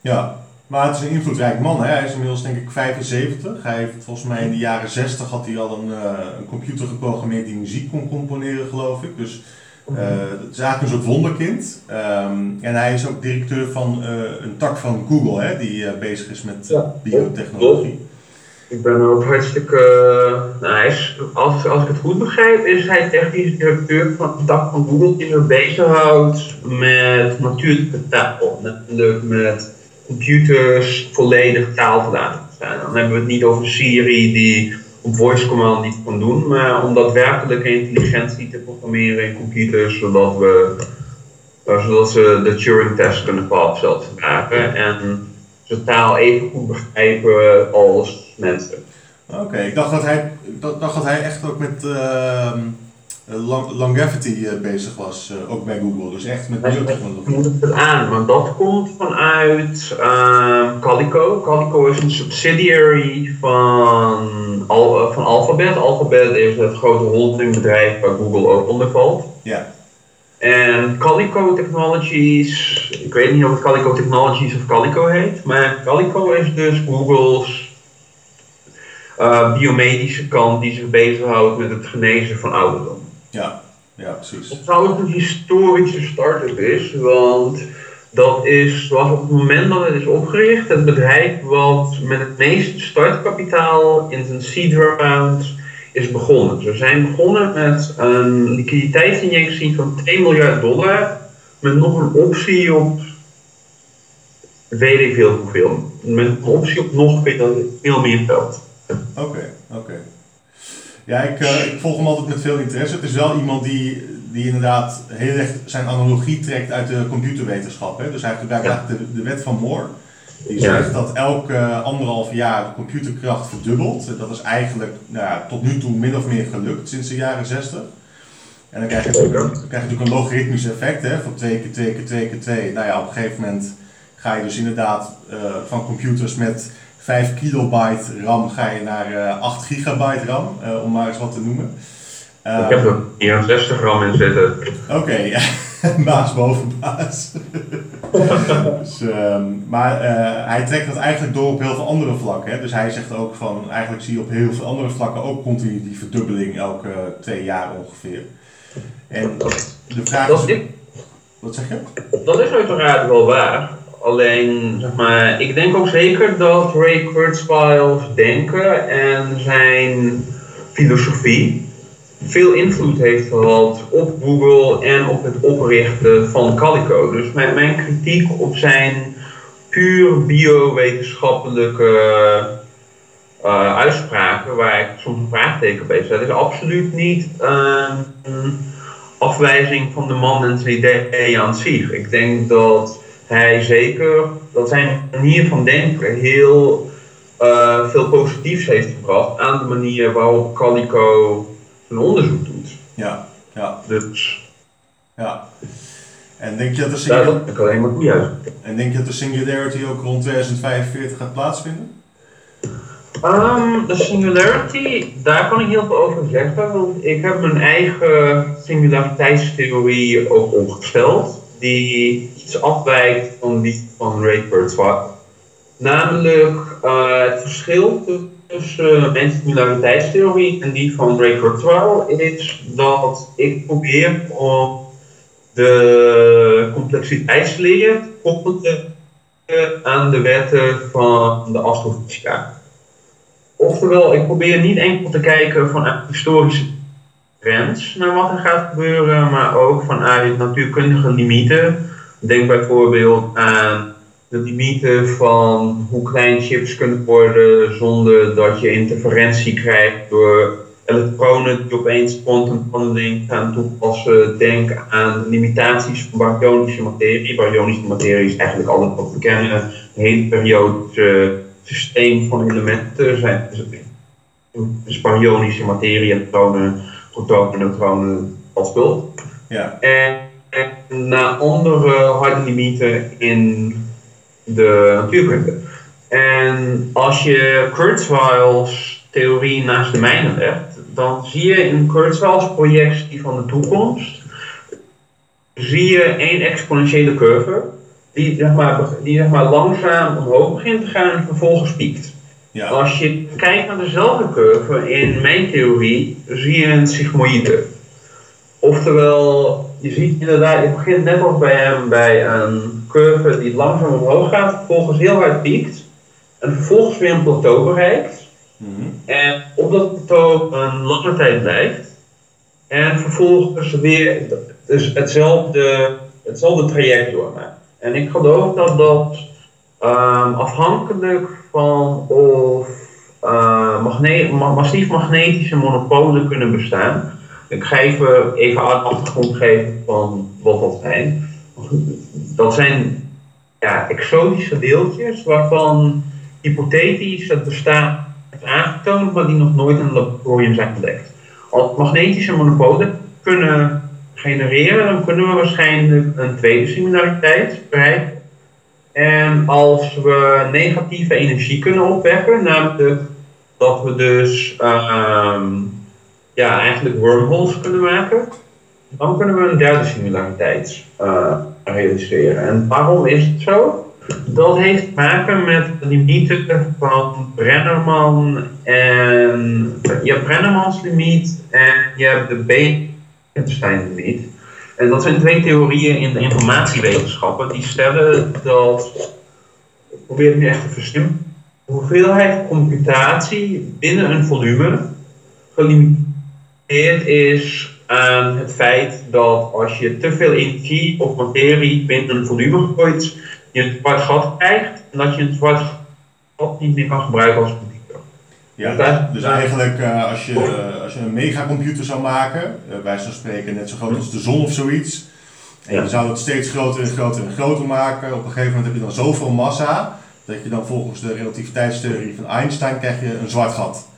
ja. Maar het is een invloedrijk man. Hè? Hij is inmiddels denk ik 75. Hij heeft volgens mij in de jaren 60 had hij al een, eh, een computer geprogrammeerd die muziek kon componeren, geloof ik. Dus het is eigenlijk een soort wonderkind. Ehm, en hij is ook directeur van eh, een tak van Google, hè, die bezig is met Ja. biotechnologie. Ik ben ook hartstikke. nou, hij is, als, als ik het goed begrijp, is hij technisch directeur van het tak van Google die zich bezighoudt met natuurlijke taal. Namelijk met computers volledig taal zijn. Dan hebben we het niet over Siri die op voice command niet kan doen, maar om daadwerkelijke intelligentie te programmeren in computers, zodat we zodat ze de Turing test kunnen zelf maken en ze taal even goed begrijpen als mensen. Oké, ik dacht dat, hij, dacht dacht dat hij echt ook met ehm, longevity eh, bezig was, eh, ook bij Google. Dus echt met Ik biotechnologie. moet het aan, maar dat komt vanuit ehm, Calico. Calico is een subsidiary van, Al, eh, van Alphabet. Alphabet is het grote holdingbedrijf waar Google ook onder valt. Ja, En Calico Technologies, ik weet niet of het Calico Technologies of Calico heet, maar Calico is dus Google's eh, biomedische kant die zich bezighoudt met het genezen van ouderdom. Ja, ja, precies. Wat trouwens een historische start-up is, want dat is, was op het moment dat het is opgericht, het bedrijf wat met het meeste startkapitaal in zijn seed round is begonnen. Ze zijn begonnen met een liquiditeitsinjectie van 2 miljard dollar, met nog een optie op weet ik veel hoeveel. Met een optie op nog veel, veel meer geld. Oké, oké. Ja, ik, eh, ik volg hem altijd met veel interesse. Het is wel iemand die, die inderdaad heel erg zijn analogie trekt uit de computerwetenschap. Hè? Dus hij gebruikt Ja. de, de wet van Moore. Die Ja. zegt dat elke anderhalf jaar de computerkracht verdubbelt. Dat is eigenlijk nou ja, tot nu toe min of meer gelukt sinds de jaren 60. En dan krijg je natuurlijk, een- dan krijg je natuurlijk een logaritmisch effect hè, van 2 keer 2 keer 2 keer 2. Nou ja, op een gegeven moment ga je dus inderdaad eh, van computers met 5 kilobyte RAM ga je naar eh 8 gigabyte RAM, eh, om maar eens wat te noemen. Eh, ik heb er 64 gram in zitten. Oké, ja. baas boven baas. dus, ehm, maar eh, hij trekt dat eigenlijk door op heel veel andere vlakken. Hè? Dus hij zegt ook van, eigenlijk zie je op heel veel andere vlakken ook continu die verdubbeling elke twee jaar ongeveer. En de vraag Dat is, is, wat zeg je? dat is uiteraard wel waar. Alleen, zeg maar, ik denk ook zeker dat Ray Kurzweil's denken en zijn filosofie veel invloed heeft gehad op Google en op het oprichten van Calico. Dus mijn, mijn kritiek op zijn puur biowetenschappelijke eh, uitspraken, waar ik soms een vraagteken bij zet, is absoluut niet een afwijzing van de man en zijn ideeën aan zich. Ik denk dat hij zeker dat zijn manier van denken heel uh, veel positiefs heeft gebracht aan de manier waarop Calico zijn onderzoek doet. Ja, ja. Dus. Ja. En denk je dat de Singularity... ik alleen maar goed uit. En denk je dat de Singularity ook rond 2045 gaat plaatsvinden? Um, de Singularity, daar kan ik heel veel over zeggen, want ik heb mijn eigen singulariteitstheorie ook opgesteld, die iets afwijkt van die van Ray Kurzweil. Namelijk uh, het verschil tussen mijn singulariteitstheorie en die van Ray Kurzweil is dat ik probeer om de complexiteitsleer te koppelen aan de wetten van de astrofysica. Oftewel, ik probeer niet enkel te kijken vanuit historische trends naar wat er gaat gebeuren, maar ook vanuit natuurkundige limieten. Denk bijvoorbeeld aan de limieten van hoe klein chips kunnen worden zonder dat je interferentie krijgt door elektronen die opeens quantumhandeling gaan toepassen. Denk aan de limitaties van baryonische materie. Baryonische materie is eigenlijk altijd wat we kennen. Een hele periodische systeem van elementen zijn. Dus baryonische materie, elektronen, protonen, neutronen, als spul. Ja. En, en naar andere harde limieten in de natuurkunde. En als je Kurzweil's theorie naast de mijne legt, dan zie je in Kurzweil's projectie van de toekomst, zie je één exponentiële curve die, zeg maar, die zeg maar, langzaam omhoog begint te gaan en vervolgens piekt. Ja. Als je kijkt naar dezelfde curve in mijn theorie, zie je een sigmoïde. Oftewel, je ziet inderdaad, het begint net als bij hem bij een curve die langzaam omhoog gaat, vervolgens heel hard piekt en vervolgens weer een plateau bereikt. Mhm. En op dat plateau een lange tijd blijft. En vervolgens weer dus hetzelfde, hetzelfde traject doormaakt. En ik geloof dat dat um, afhankelijk van of uh, magne massief magnetische monopolen kunnen bestaan. Ik ga even, even achtergrond geven van wat dat zijn. Dat zijn ja, exotische deeltjes waarvan hypothetisch het bestaan is aangetoond, maar die nog nooit in een laboratorium zijn ontdekt. Als magnetische monopolen kunnen genereren, dan kunnen we waarschijnlijk een tweede similariteit bereiken. En als we negatieve energie kunnen opwekken, namelijk dat we dus uh, ja, eigenlijk wormholes kunnen maken, dan kunnen we een derde similariteit uh, realiseren. En waarom is het zo? Dat heeft te maken met de limieten van Brennerman en je hebt Brennermans limiet en je hebt de Bekenstein limiet. En dat zijn twee theorieën in de informatiewetenschappen die stellen dat, ik probeer het nu echt te verslimmen, de hoeveelheid computatie binnen een volume gelimiteerd is aan het feit dat als je te veel energie of materie binnen een volume gooit, je een zwart gat krijgt en dat je een zwart gat niet meer kan gebruiken als computer. Ja, dus eigenlijk uh, als, je, uh, als je een megacomputer zou maken, uh, wij spreken net zo groot als de zon of zoiets, en je zou het steeds groter en groter en groter maken, op een gegeven moment heb je dan zoveel massa, dat je dan volgens de relativiteitstheorie van Einstein krijg je een zwart gat.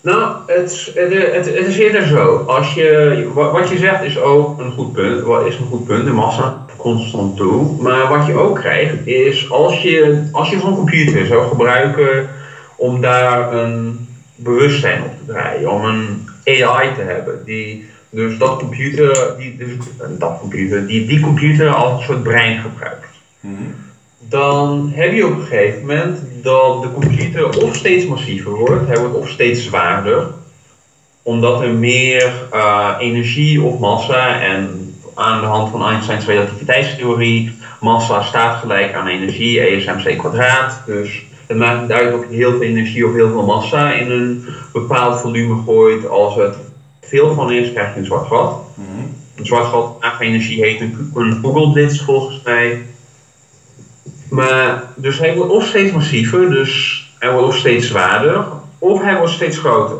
Nou, het, het, het, is eerder zo. Als je, wat je zegt is ook een goed punt. Wat is een goed punt? De massa constant toe. Maar wat je ook krijgt is als je, als je zo'n computer zou gebruiken om daar een bewustzijn op te draaien, om een AI te hebben. Die dus dat computer, die, dus, dat computer, die, die computer als een soort brein gebruikt. Dan heb je op een gegeven moment dat de computer of steeds massiever wordt, hij wordt of steeds zwaarder, omdat er meer uh, energie of massa en aan de hand van Einsteins relativiteitstheorie, massa staat gelijk aan energie, E is mc kwadraat. Dus het maakt niet uit of je heel veel energie of heel veel massa in een bepaald volume gooit. Als het veel van is, krijg je een zwart gat. Een zwart gat, aan energie heet een, een Google-blitz volgens mij. Maar, dus hij wordt of steeds massiever, dus hij wordt of steeds zwaarder, of hij wordt steeds groter.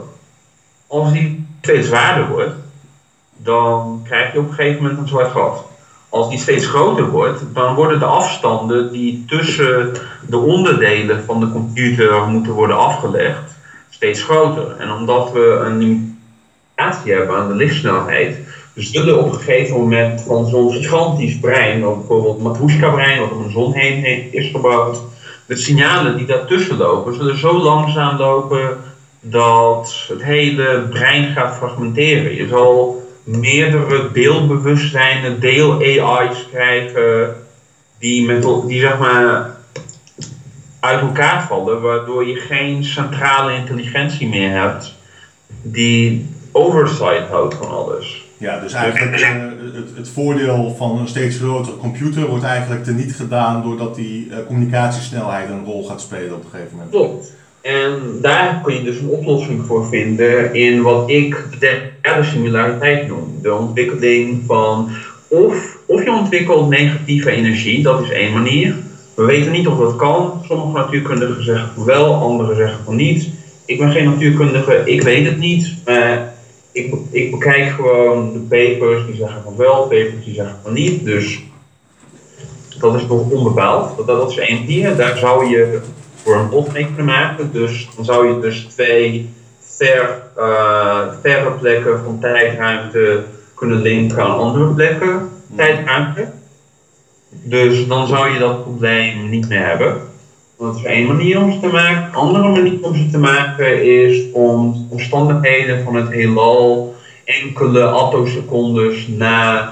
Als hij steeds zwaarder wordt, dan krijg je op een gegeven moment een zwart gat. als die steeds groter wordt, dan worden de afstanden die tussen de onderdelen van de computer moeten worden afgelegd, steeds groter. En omdat we een limitatie hebben aan de lichtsnelheid, zullen op een gegeven moment van zo'n gigantisch brein, bijvoorbeeld Matrushka-brein, wat om een zon heen is gebouwd, de signalen die daartussen lopen, zullen zo langzaam lopen dat het hele brein gaat fragmenteren. Je zal meerdere deelbewustzijnen, deel-AI's krijgen, die, met, die zeg maar uit elkaar vallen, waardoor je geen centrale intelligentie meer hebt die oversight houdt van alles. Ja, dus eigenlijk uh, het, het, voordeel van een steeds grotere computer wordt eigenlijk teniet gedaan doordat die uh, communicatiesnelheid een rol gaat spelen op een gegeven moment. Klopt. En daar kun je dus een oplossing voor vinden in wat ik de derde singulariteit noem. De ontwikkeling van of, of je ontwikkelt negatieve energie, dat is één manier. We weten niet of dat kan. Sommige natuurkundigen zeggen wel, anderen zeggen van niet. Ik ben geen natuurkundige, ik weet het niet. Ik, ik bekijk gewoon de papers die zeggen van wel, papers die zeggen van niet. Dus dat is nog onbepaald. Dat, dat is één manier. Daar zou je voor een bot mee kunnen maken. Dus dan zou je dus twee ver, uh, verre plekken van tijdruimte kunnen linken aan andere plekken tijdruimte. Dus dan zou je dat probleem niet meer hebben. Dat is één manier om ze te maken. Een andere manier om ze te maken is om omstandigheden van het heelal enkele attosecondes na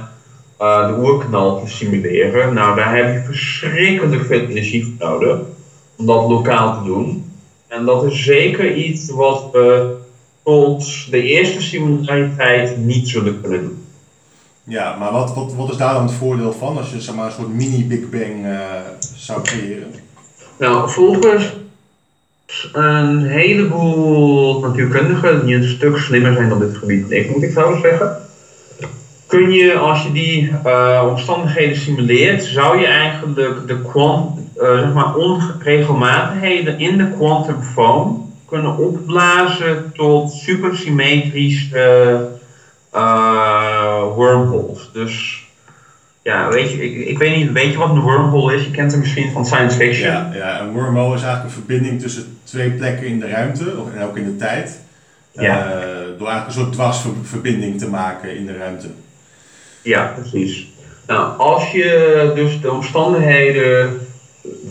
uh, de oerknal te simuleren. Nou, daar heb je verschrikkelijk veel energie voor nodig om dat lokaal te doen. En dat is zeker iets wat we tot de eerste simulariteit niet zullen kunnen doen. Ja, maar wat, wat, wat is daar dan het voordeel van als je zeg maar, een soort mini-Big Bang uh, zou creëren? Nou, volgens een heleboel natuurkundigen die een stuk slimmer zijn op dit gebied ik, moet ik trouwens zeggen. Kun je, als je die uh, omstandigheden simuleert, zou je eigenlijk de kwant, uh, zeg maar onregelmatigheden in de quantum foam kunnen opblazen tot supersymmetrische uh, wormholes. Dus ja, weet je, ik, ik weet niet, weet je wat een wormhole is? Je kent het misschien van science fiction. Ja, ja, een wormhole is eigenlijk een verbinding tussen twee plekken in de ruimte, en ook in de tijd. Ja. Uh, door eigenlijk een soort dwarsverbinding te maken in de ruimte. Ja, precies. Nou, als je dus de omstandigheden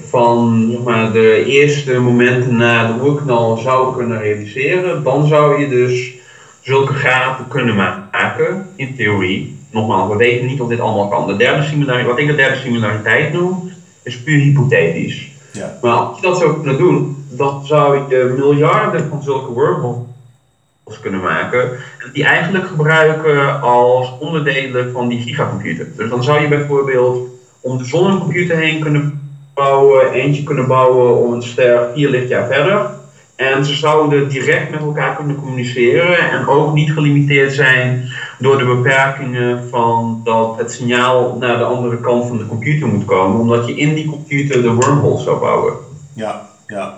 van zeg maar, de eerste momenten na de oerknal zou kunnen realiseren, dan zou je dus zulke gaten kunnen maken, in theorie. Nogmaals, we weten niet of dit allemaal kan. De derde wat ik de derde similariteit noem, is puur hypothetisch. Ja. Maar als je dat zou kunnen doen, dan zou je miljarden van zulke wormholes kunnen maken. Die eigenlijk gebruiken als onderdelen van die gigacomputer. Dus dan zou je bijvoorbeeld om de zon een computer heen kunnen bouwen, eentje kunnen bouwen om een ster vier lichtjaar verder. En ze zouden direct met elkaar kunnen communiceren en ook niet gelimiteerd zijn door de beperkingen van dat het signaal naar de andere kant van de computer moet komen, omdat je in die computer de wormhole zou bouwen. Ja, ja,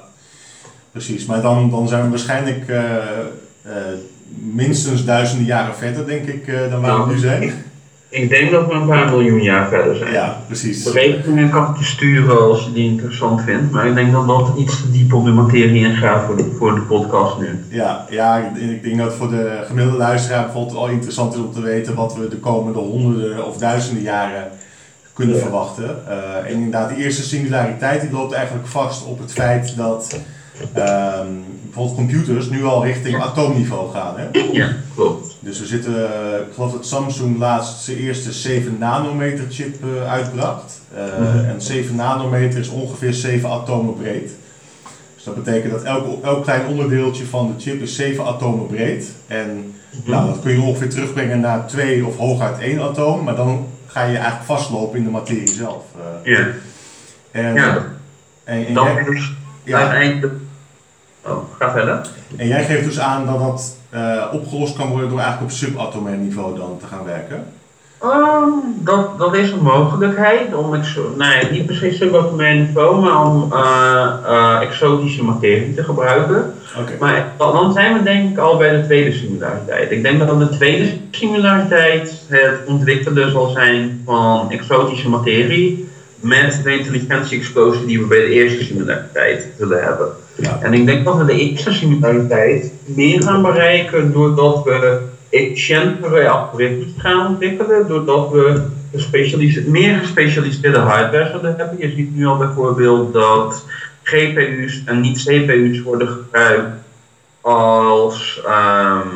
precies. Maar dan, dan zijn we waarschijnlijk uh, uh, minstens duizenden jaren verder, denk ik, uh, dan waar nou, we nu zijn. Ik denk dat we een paar miljoen jaar verder zijn. Ja, precies. Berekeningen kan ik je sturen als je die interessant vindt, maar ik denk dat dat iets te diep op de materie ingaat voor de, voor de podcast nu. Ja, ja, ik denk dat voor de gemiddelde luisteraar bijvoorbeeld al interessant is om te weten wat we de komende honderden of duizenden jaren kunnen ja. verwachten. Uh, en inderdaad, die eerste singulariteit die loopt eigenlijk vast op het feit dat um, bijvoorbeeld computers nu al richting atoomniveau gaan. Hè? Ja, klopt. Dus we zitten, ik geloof dat Samsung laatst zijn eerste 7 nanometer chip uh, uitbracht. Uh, mm -hmm. En 7 nanometer is ongeveer 7 atomen breed. Dus dat betekent dat elk, elk klein onderdeeltje van de chip is 7 atomen breed. En mm -hmm. nou, dat kun je ongeveer terugbrengen naar 2 of hooguit 1 atoom. Maar dan ga je eigenlijk vastlopen in de materie zelf. Uh, ja. En, ja. En, en dan jij, ja. uiteindelijk... Oh, ga verder. En jij geeft dus aan dat dat uh, opgelost kan worden door eigenlijk op subatomair niveau dan te gaan werken. Ehm, dat, dat is een mogelijkheid om, exo- nou niet precies mijn niveau, maar om eh, eh, exotische materie te gebruiken. Maar dan dan zijn we denk ik al bij de tweede singulariteit. Ik denk dat dan de tweede singulariteit het ontwikkelen zal zijn van exotische materie met de intelligentie-explosie die we bij de eerste singulariteit zullen hebben. Ja. En ik denk dat we de singulariteit meer gaan bereiken doordat we efficiëntere algoritmes gaan ontwikkelen, doordat we meer gespecialiseerde hardware zullen hebben. Je ziet nu al bijvoorbeeld dat GPU's en niet CPU's worden gebruikt als ehm,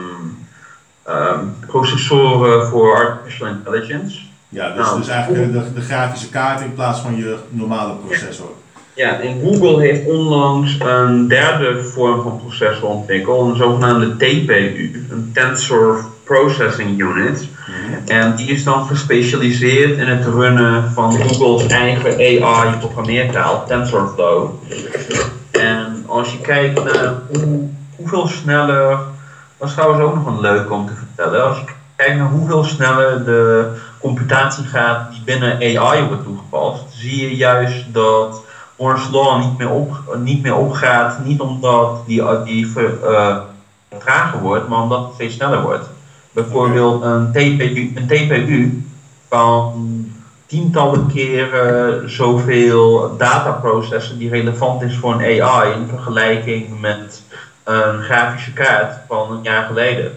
processoren voor artificial intelligence. Ja, dus, Nou, dus eigenlijk de, de grafische kaart in plaats van je normale processor. Ja, en Google heeft onlangs een derde vorm van processor ontwikkeld, een zogenaamde TPU, een Tensor Processing Unit. Mhm. En die is dan gespecialiseerd in het runnen van Google's eigen AI-programmeertaal, TensorFlow. En als je kijkt naar hoe, hoeveel sneller, dat is trouwens ook nog een leuk om te vertellen, als je kijkt naar hoeveel sneller de computatie gaat die binnen AI wordt toegepast, zie je juist dat Moore's Law niet meer, op, niet meer opgaat, niet omdat die, die ver, eh, trager wordt, maar omdat het steeds sneller wordt. Bijvoorbeeld een TPU, een TPU kan tientallen keren zoveel data processen die relevant is voor een AI in vergelijking met een grafische kaart van een jaar geleden.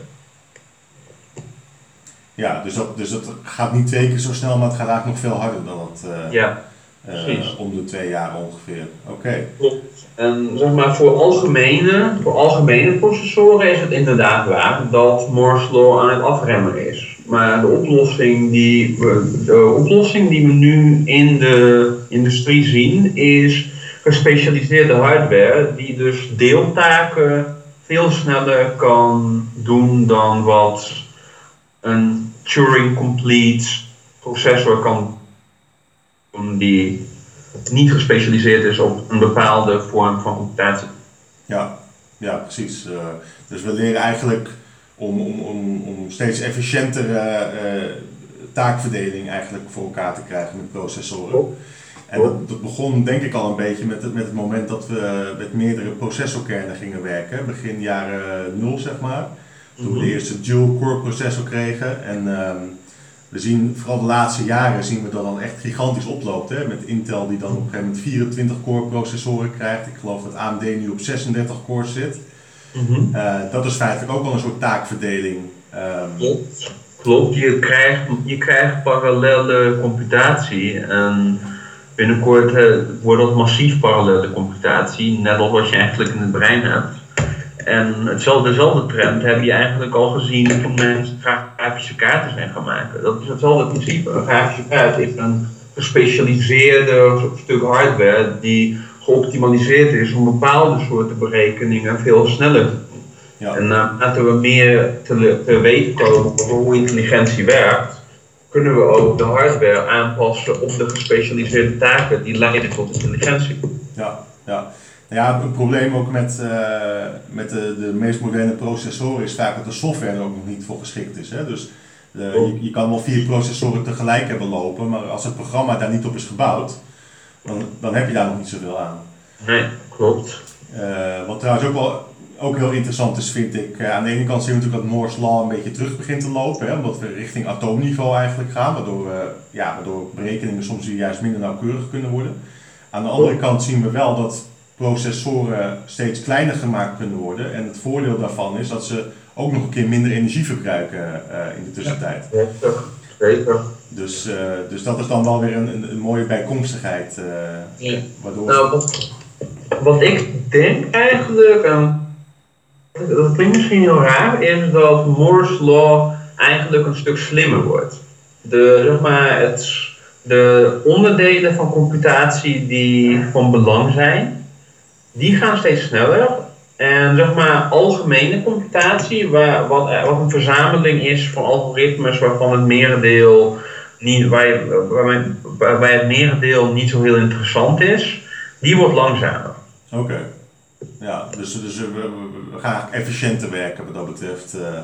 Ja, dus dat, dus dat gaat niet twee keer zo snel, maar het gaat eigenlijk nog veel harder dan dat eh, Ja, precies. om de twee jaar ongeveer. Oké. En zeg maar voor algemene, voor algemene processoren is het inderdaad waar dat Moore's Law aan het afremmen is. Maar de oplossing die we, de oplossing die we nu in de industrie zien is gespecialiseerde hardware die dus deeltaken veel sneller kan doen dan wat een Turing-complete processor kan die niet gespecialiseerd is op een bepaalde vorm van computatie. Ja, ja precies. Eh, dus we leren eigenlijk om, om, om, om steeds efficiëntere eh, taakverdeling eigenlijk voor elkaar te krijgen met processoren. En dat, dat begon denk ik al een beetje met het, met het moment dat we met meerdere processorkernen gingen werken, begin jaren nul zeg maar. Toen we de eerste dual-core processor kregen. En ehm, we zien, vooral de laatste jaren, zien we dat dan echt gigantisch oploopt. Hè? Met Intel die dan op een gegeven moment 24 core processoren krijgt. Ik geloof dat AMD nu op 36 cores zit. Eh, dat is feitelijk ook wel een soort taakverdeling. Klopt. Klopt, je krijgt, je krijgt parallele computatie en binnenkort eh, wordt dat massief parallele computatie, net als wat je eigenlijk in het brein hebt. En hetzelfde, dezelfde trend heb je eigenlijk al gezien toen mensen grafische kaarten zijn gaan maken. Dat is hetzelfde principe. Een grafische kaart is een gespecialiseerde stuk hardware die geoptimaliseerd is om bepaalde soorten berekeningen veel sneller te doen. ja. En naarmate we meer te, te weten komen over hoe intelligentie werkt, kunnen we ook de hardware aanpassen op de gespecialiseerde taken die leiden tot intelligentie. Ja, ja. Ja, het probleem ook met, eh, met de, de meest moderne processoren is vaak dat de software er ook nog niet voor geschikt is. Hè? Dus eh, je, je kan wel vier processoren tegelijk hebben lopen, maar als het programma daar niet op is gebouwd, dan, dan heb je daar nog niet zoveel aan. Nee, klopt. Eh, wat trouwens ook wel ook heel interessant is, vind ik. aan de ene kant zien we natuurlijk dat Moore's Law een beetje terug begint te lopen, hè, omdat we richting atoomniveau eigenlijk gaan, waardoor, we, ja, waardoor berekeningen soms juist minder nauwkeurig kunnen worden. Aan de andere kant zien we wel dat processoren steeds kleiner gemaakt kunnen worden. En het voordeel daarvan is dat ze ook nog een keer minder energie verbruiken eh, in de tussentijd. Zeker. Zeker. Dus, eh, dus dat is dan wel weer een, een, mooie bijkomstigheid. eh, Ja. waardoor Nou, wat, wat ik denk eigenlijk, en dat klinkt misschien heel raar, is dat Moore's Law eigenlijk een stuk slimmer wordt. De, zeg maar, het, de onderdelen van computatie die van belang zijn, die gaan steeds sneller. En zeg maar, algemene computatie, waar, wat, wat een verzameling is van algoritmes waarvan het merendeel niet, waar waarbij, het merendeel niet zo heel interessant is, die wordt langzamer. Oké. Ja, dus, dus we, we- gaan efficiënter werken wat dat betreft. eh.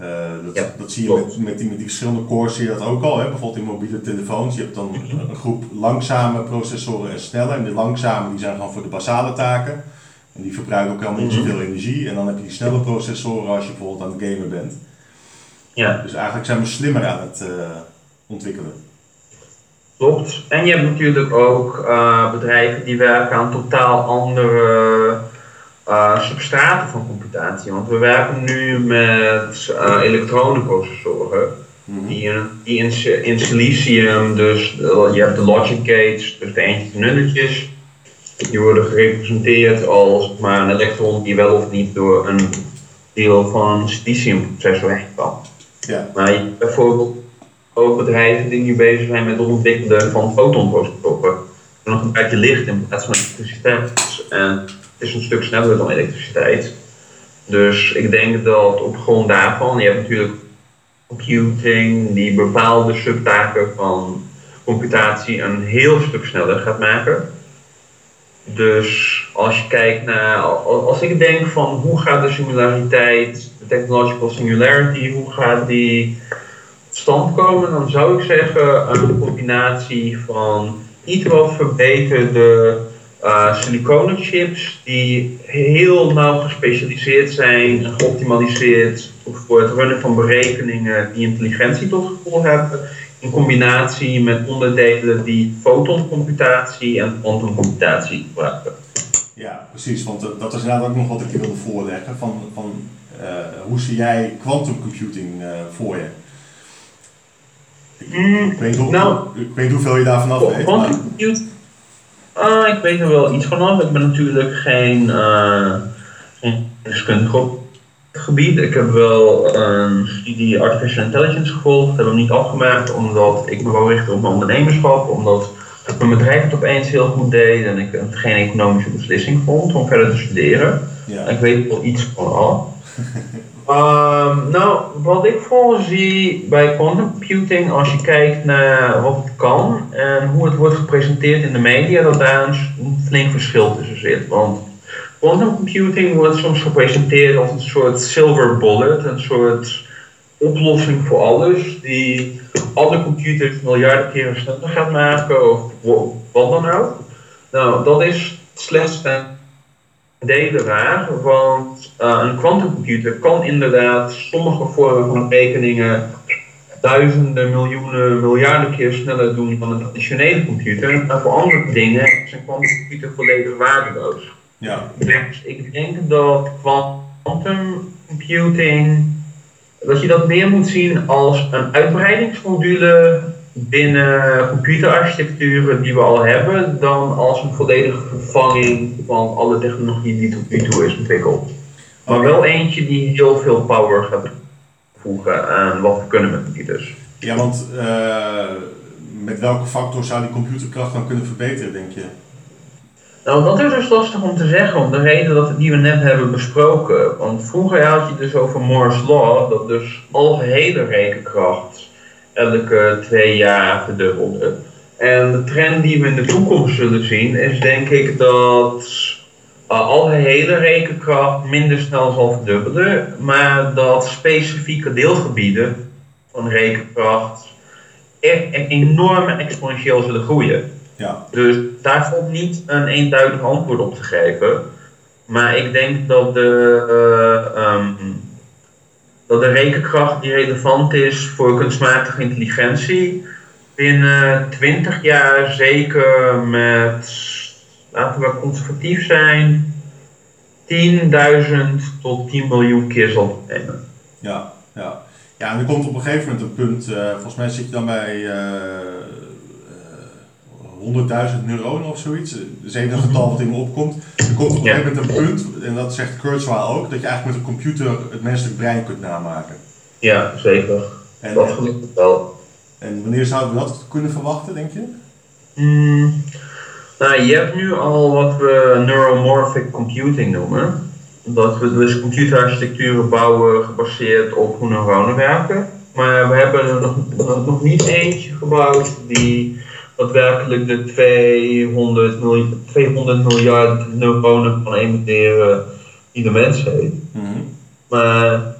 Uh, dat, Ja, dat zie je met, met, die, met die verschillende cores zie je dat ook al. Hè? Bijvoorbeeld in mobiele telefoons. Je hebt dan een groep langzame processoren en snelle. En die langzame die zijn gewoon voor de basale taken. En die verbruiken ook helemaal niet Mhm. zoveel energie. En dan heb je die snelle processoren als je bijvoorbeeld aan het gamen bent. Ja, Dus eigenlijk zijn we slimmer aan het eh, ontwikkelen. klopt. En je hebt natuurlijk ook eh, bedrijven die werken aan totaal andere eh, substraten van computatie. Want we werken nu met eh elektronenprocessoren. Mhm. Die in, die in, si- in silicium, dus eh, je hebt de logic gates, dus de eentjes en nulletjes. Die worden gerepresenteerd als maar, een elektron die wel of niet door een deel van een siliciumprocessor heen kan. Ja, Maar je hebt bijvoorbeeld ook bedrijven die nu bezig zijn met het ontwikkelen van fotonprocessoren. Nog een beetje licht in plaats van elektriciteit. En is een stuk sneller dan elektriciteit. Dus ik denk dat op grond daarvan, je hebt natuurlijk computing die bepaalde subtaken van computatie een heel stuk sneller gaat maken. Dus als je kijkt naar, als ik denk van hoe gaat de singulariteit, de technological singularity, hoe gaat die tot stand komen, dan zou ik zeggen een combinatie van iets wat verbeterde eh siliconen chips die heel nauw gespecialiseerd zijn en geoptimaliseerd voor het runnen van berekeningen die intelligentie tot gevolg hebben, in combinatie met onderdelen die fotoncomputatie en quantumcomputatie gebruiken. ja precies. Want eh, dat is inderdaad ook nog wat ik je wilde voorleggen. Van, van, eh, hoe zie jij quantum computing eh, voor je? Ik, Mm, ik, weet hoe- nou- ik weet hoeveel je daarvan af weet. maar- Quantum computing? Ah, ik weet er wel iets vanaf. Ik ben natuurlijk geen, eh geen deskundige op het gebied. Ik heb wel een studie Artificial Intelligence gevolgd. Dat heb ik niet afgemaakt omdat ik me wou richten op mijn ondernemerschap. Omdat mijn bedrijf het opeens heel goed deed en ik het geen economische beslissing vond om verder te studeren. Ja. Ik weet er wel iets van af. Ehm, nou, wat ik vooral zie bij quantum computing, als je kijkt naar wat het kan en hoe het wordt gepresenteerd in de media, dat daar een, flink verschil tussen zit. Want quantum computing wordt soms gepresenteerd als een soort silver bullet, een soort oplossing voor alles, die alle computers miljarden keren sneller gaat maken of wat dan ook. Nou, dat is slechts delen waar, want eh, een quantumcomputer kan inderdaad sommige vormen van rekeningen duizenden, miljoenen, miljarden keer sneller doen dan een traditionele computer. Maar voor andere dingen is een quantumcomputer volledig waardeloos. Ja. Dus ik denk dat quantum computing, dat je dat meer moet zien als een uitbreidingsmodule binnen computerarchitecturen die we al hebben, dan als een volledige vervanging van alle technologie die tot nu toe is ontwikkeld. Maar wel eentje die heel veel power gaat voegen aan wat we kunnen met computers. Ja, want eh, met welke factor zou die computerkracht dan kunnen verbeteren, denk je? Nou, dat is dus lastig om te zeggen, om de reden dat die we net hebben besproken. Want vroeger had je dus over Moore's Law, dat dus algehele rekenkracht elke twee jaar verdubbelde. En de trend die we in de toekomst zullen zien, is denk ik dat uh, algehele rekenkracht minder snel zal verdubbelen, maar dat specifieke deelgebieden van rekenkracht echt enorm exponentieel zullen groeien. Ja. Dus daar valt niet een eenduidig antwoord op te geven. Maar ik denk dat de, ehm, dat de rekenkracht die relevant is voor kunstmatige intelligentie binnen 20 jaar zeker met, laten we conservatief zijn, 10.000 tot 10 miljoen keer zal nemen. Ja, ja. Ja, en er komt op een gegeven moment een punt, eh, volgens mij zit je dan bij eh, 100.000 neuronen of zoiets. Dat is even een getal wat in me opkomt. Er komt op een gegeven moment een punt, en dat zegt Kurzweil ook, dat je eigenlijk met een computer het menselijk brein kunt namaken. Ja, zeker. En, Dat ik wel. en wanneer zouden we dat kunnen verwachten, denk je? Hmm, nou, je hebt nu al wat we neuromorphic computing noemen. Dat we dus computerarchitecturen bouwen gebaseerd op hoe neuronen werken. Maar we hebben er nog- nog niet eentje gebouwd die daadwerkelijk de 200, miljoen, 200 miljard neuronen kan emiteren die de mens heeft. Mhm. Maar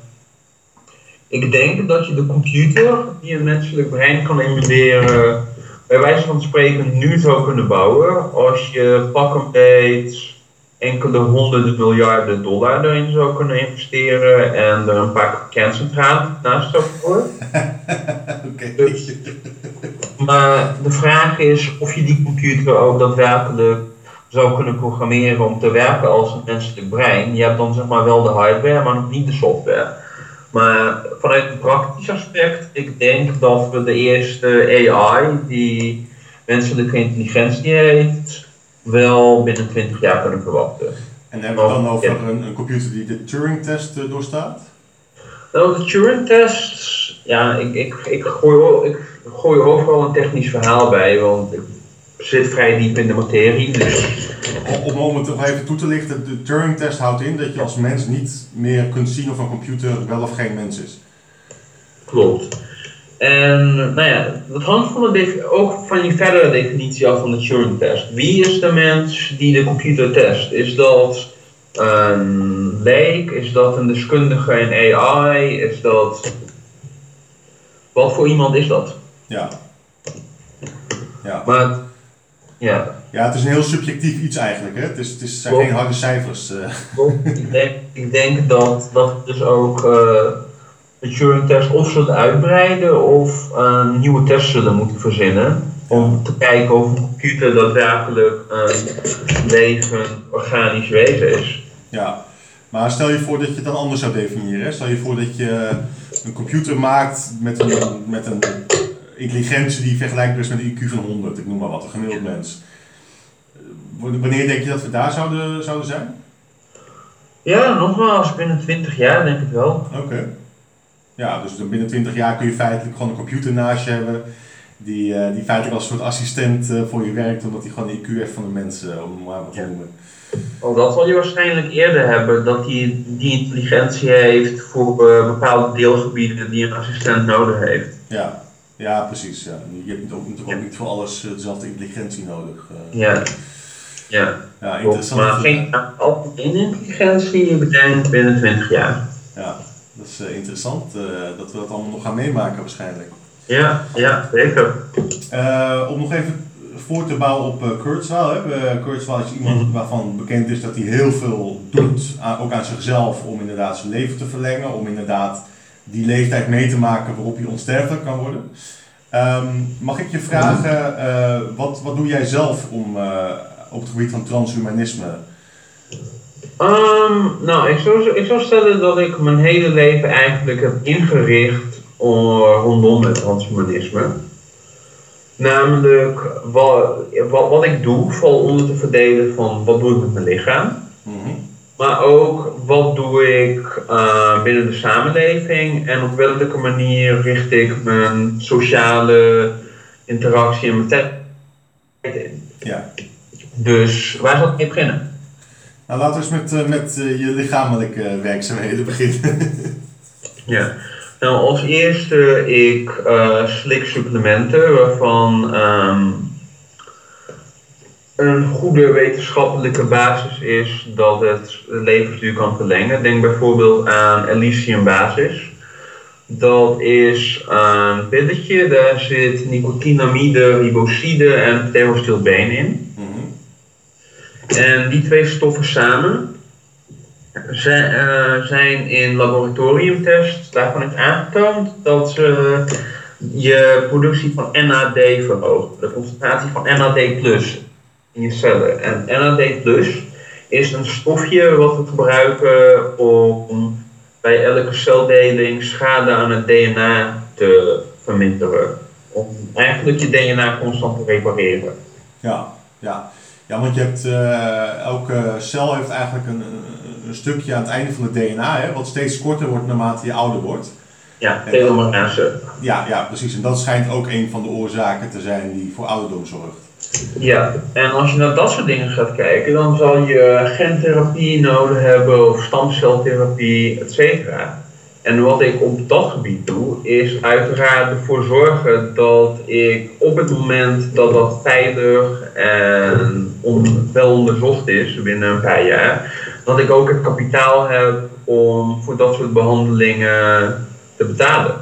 Ik denk dat je de computer die een menselijk brein kan emuleren, bij wijze van spreken nu zou kunnen bouwen als je pak een beet enkele honderden miljarden dollar erin zou kunnen investeren en er een paar kerncentrales naast zou voeren. Oké. Dus, maar de vraag is of je die computer ook daadwerkelijk zou kunnen programmeren om te werken als een menselijk brein. Je hebt dan zeg maar wel de hardware, maar nog niet de software. Maar vanuit een praktisch aspect, ik denk dat we de eerste AI die menselijke intelligentie heeft, wel binnen 20 jaar kunnen verwachten. En hebben we het dan over ja. een, een computer die de Turing-test eh, doorstaat? Nou, de Turing-test, ja, ik, ik, ik, gooi, ik gooi overal een technisch verhaal bij, want ik zit vrij diep in de materie. Dus Om, om het nog even toe te lichten, de Turing-test houdt in dat je als mens niet meer kunt zien of een computer wel of geen mens is. Klopt. En nou ja, dat hangt van de ook van die verdere definitie af van de Turing-test. Wie is de mens die de computer test? Is dat een leek? Is dat een deskundige in AI? Is dat... Wat voor iemand is dat? Ja. Ja. Maar, ja, ja, het is een heel subjectief iets eigenlijk. Hè? Het, is, het is, zijn Klopt. geen harde cijfers. eh. ik denk, ik denk dat, dat we dus ook eh, de Turing-test of zullen uitbreiden of een nieuwe test zullen moeten verzinnen. Om te kijken of een computer daadwerkelijk een levend organisch wezen is. Ja, maar stel je voor dat je het dan anders zou definiëren. hè. Stel je voor dat je een computer maakt met een, met een intelligentie die vergelijkbaar is met een IQ van 100, ik noem maar wat, een gemiddeld mens. W- Wanneer denk je dat we daar zouden, zouden zijn? Ja, nogmaals, binnen 20 jaar denk ik wel. Oké. Ja, dus binnen 20 jaar kun je feitelijk gewoon een computer naast je hebben. Die, eh, die feitelijk als een soort assistent eh, voor je werkt, omdat hij gewoon de IQ heeft van een mens, eh, om maar wat te Ja. Al dat zal je waarschijnlijk eerder hebben, dat hij die intelligentie heeft voor eh, bepaalde deelgebieden die een assistent nodig heeft. Ja, ja precies. Ja. Je hebt ook, natuurlijk ook niet voor alles eh, dezelfde intelligentie nodig. eh. Ja, ja. ja, interessant. maar geen algemene intelligentie, binnen 20 jaar. Ja, dat is interessant dat we dat allemaal nog gaan meemaken waarschijnlijk. Ja, ja, zeker. Om nog even voor te bouwen op uh, Kurzweil. Hè. We- Kurzweil is iemand waarvan bekend is dat hij heel veel doet, aan- ook aan zichzelf, om inderdaad zijn leven te verlengen. Om inderdaad die leeftijd mee te maken waarop hij onsterfelijk kan worden. Ehm, mag ik je vragen, eh, wat, wat doe jij zelf om, eh, op het gebied van transhumanisme? Ehm, nou, ik zou, ik zou stellen dat ik mijn hele leven eigenlijk heb ingericht om- rondom het transhumanisme. Namelijk, wat, wat, wat ik doe, valt onder te verdelen van wat doe ik met mijn lichaam. Mhm. Maar ook wat doe ik eh, binnen de samenleving en op welke manier richt ik mijn sociale interactie en mijn tijd in. Ja. Dus waar zal ik mee beginnen? Nou, laten we eens met, eh, met eh, je lichamelijke werkzaamheden beginnen. Ja. Nou, als eerste, ik eh, slik supplementen waarvan ehm, een goede wetenschappelijke basis is dat het levensduur kan verlengen. Denk bijvoorbeeld aan Elysium basis. Dat is een pilletje, daar zit nicotinamide, riboside en pterostilbeen in. Mhm. En die twee stoffen samen zijn, eh, zijn in laboratoriumtests daarvan is aangetoond dat ze je productie van NAD verhogen. De concentratie van NAD in je cellen. En NAD is een stofje wat we gebruiken om bij elke celdeling schade aan het DNA te verminderen. Om eigenlijk je DNA constant te repareren. Ja, ja. ja, want je hebt, eh, elke cel heeft eigenlijk een, een, stukje aan het einde van het DNA, hè, wat steeds korter wordt naarmate je ouder wordt. Ja, telomerase. Ja, ja, precies. En dat schijnt ook een van de oorzaken te zijn die voor ouderdom zorgt. Ja, en als je naar dat soort dingen gaat kijken, dan zal je gentherapie nodig hebben of stamceltherapie, et cetera. En wat ik op dat gebied doe, is uiteraard ervoor zorgen dat ik op het moment dat dat veilig en on, wel onderzocht is binnen een paar jaar, dat ik ook het kapitaal heb om voor dat soort behandelingen te betalen.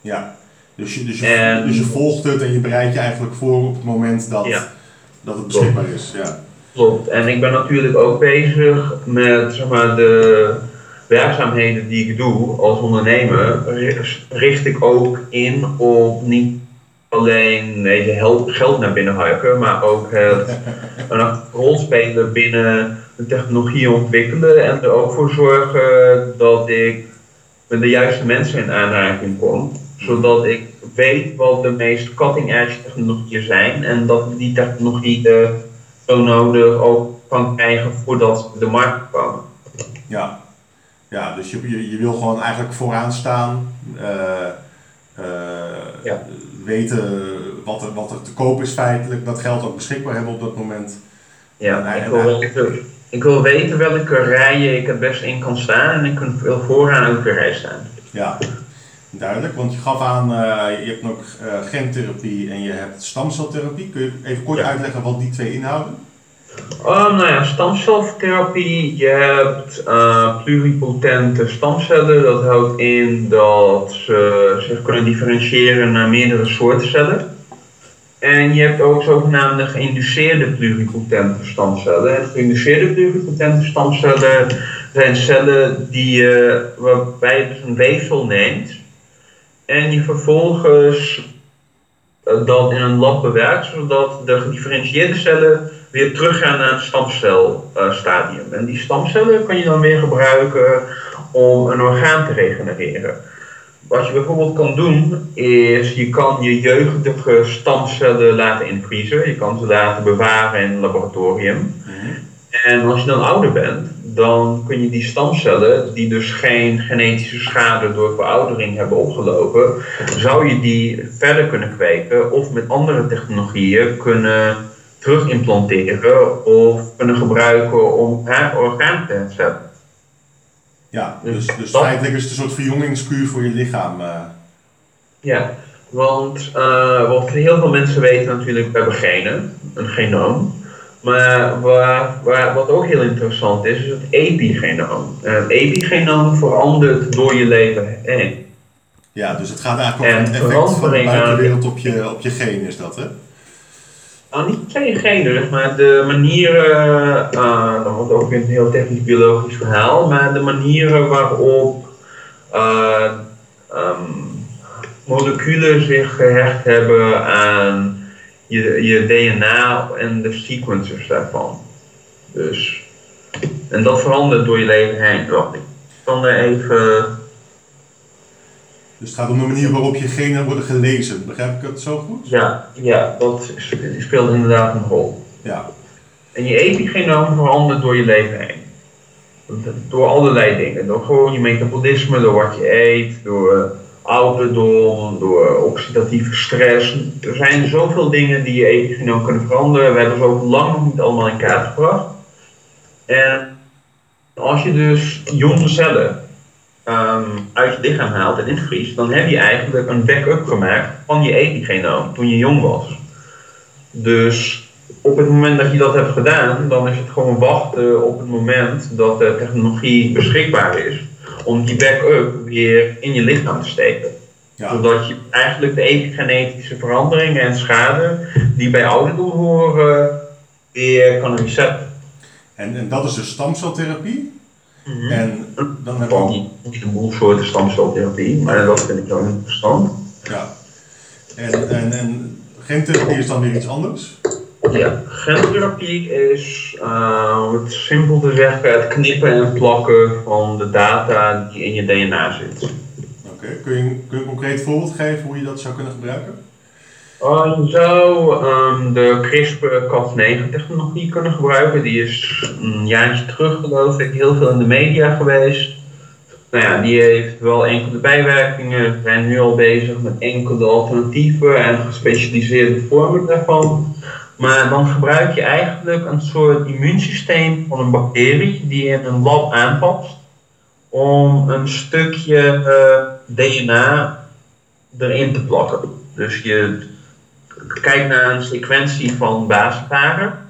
Ja, dus je, dus, je, dus je volgt het en je bereidt je eigenlijk voor op het moment dat, dat het beschikbaar is. Ja. Klopt, en ik ben natuurlijk ook bezig met zeg maar, de werkzaamheden die ik doe als ondernemer, richt ik ook in op niet alleen geld naar binnen harken, maar ook het een rol spelen binnen de technologie ontwikkelen en er ook voor zorgen dat ik met de juiste mensen in aanraking kom, zodat ik weet wat de meest cutting-edge technologieën zijn en dat die technologie zo nodig ook kan krijgen voordat de markt komen. Ja, ja dus je, je, je wil gewoon eigenlijk vooraan staan. Uh, ja. weten wat er, wat er te koop is feitelijk, dat geld ook beschikbaar hebben op dat moment. Ja, ik, ik, wil, ik wil weten welke rijen ik het best in kan staan en ik wil vooraan ook een rij staan. Ja, duidelijk, want je gaf aan, uh, je hebt ook uh, gentherapie en je hebt stamceltherapie. Kun je even kort uitleggen wat die twee inhouden? Oh, nou ja, stamceltherapie. Je hebt uh, pluripotente stamcellen. Dat houdt in dat ze zich kunnen differentiëren naar meerdere soorten cellen. En je hebt ook zogenaamde geïnduceerde pluripotente stamcellen. En geïnduceerde pluripotente stamcellen zijn cellen die je, waarbij je dus een weefsel neemt en je vervolgens uh, dat in een lab bewerkt, zodat de gedifferentieerde cellen weer teruggaan naar het stamcelstadium. en die stamcellen kan je dan weer gebruiken om een orgaan te regenereren. Wat je bijvoorbeeld kan doen, is je kan je jeugdige stamcellen laten invriezen. Je kan ze laten bewaren in een laboratorium. Mhm. En als je dan ouder bent, dan kun je die stamcellen, die dus geen genetische schade door veroudering hebben opgelopen, zou je die verder kunnen kweken of met andere technologieën kunnen terugimplanteren of kunnen gebruiken om haar orgaan te herstellen. Ja, dus, dus, dus feitelijk is het een soort verjongingskuur voor je lichaam. Uh. Ja, want uh, wat heel veel mensen weten natuurlijk, we hebben genen, een genoom. Maar waar, waar, wat ook heel interessant is, is het epigenoom. En het epigenoom verandert door je leven heen. Ja, dus het gaat eigenlijk over het effect van de buitenwereld op je, op je genen, is dat hè? Nou, niet se genen, maar de manieren, uh, dat wordt ook een heel technisch biologisch verhaal, maar de manieren waarop uh, um, moleculen zich gehecht hebben aan je, je DNA en de sequencers daarvan. Dus, en dat verandert door je leven heen. Ik kan er even dus het gaat om de manier waarop je genen worden gelezen. Begrijp ik het zo goed? Ja, ja dat speelt inderdaad een rol. Ja. En je epigenoom verandert door je leven heen. Door allerlei dingen. Door gewoon je metabolisme, door wat je eet, door ouderdom, door oxidatieve stress. Er zijn zoveel dingen die je epigenoom kunnen veranderen. We hebben ze ook lang nog niet allemaal in kaart gebracht. En als je dus jonge cellen um, uit je lichaam haalt en invriest, dan heb je eigenlijk een backup gemaakt van je epigenoom toen je jong was. Dus op het moment dat je dat hebt gedaan, dan is het gewoon wachten op het moment dat de technologie beschikbaar is om die backup weer in je lichaam te steken. Zodat je eigenlijk de epigenetische veranderingen en schade die bij ouderdom horen weer kan resetten. En, en dat is de stamceltherapie? Mhm. En dan heb je ook... Niet een boel soorten stamceltherapie, maar dat vind ik wel interessant. Ja. En, en, en gentherapie is dan weer iets anders? Ja, gentherapie is, uh, om het simpel te zeggen, het knippen en plakken van de data die in je DNA zit. Oké, kun, je, kun je een concreet voorbeeld geven hoe je dat zou kunnen gebruiken? Je zou um, de CRISPR-Cas9 technologie kunnen gebruiken. Die is een jaartje terug geloof ik heel veel in de media geweest. Nou ja, die heeft wel enkele bijwerkingen. We zijn nu al bezig met enkele alternatieven en gespecialiseerde vormen daarvan. Maar dan gebruik je eigenlijk een soort immuunsysteem van een bacterie die je in een lab aanpast om een stukje uh, DNA erin te plakken. Dus je kijkt naar een sequentie van basisparen.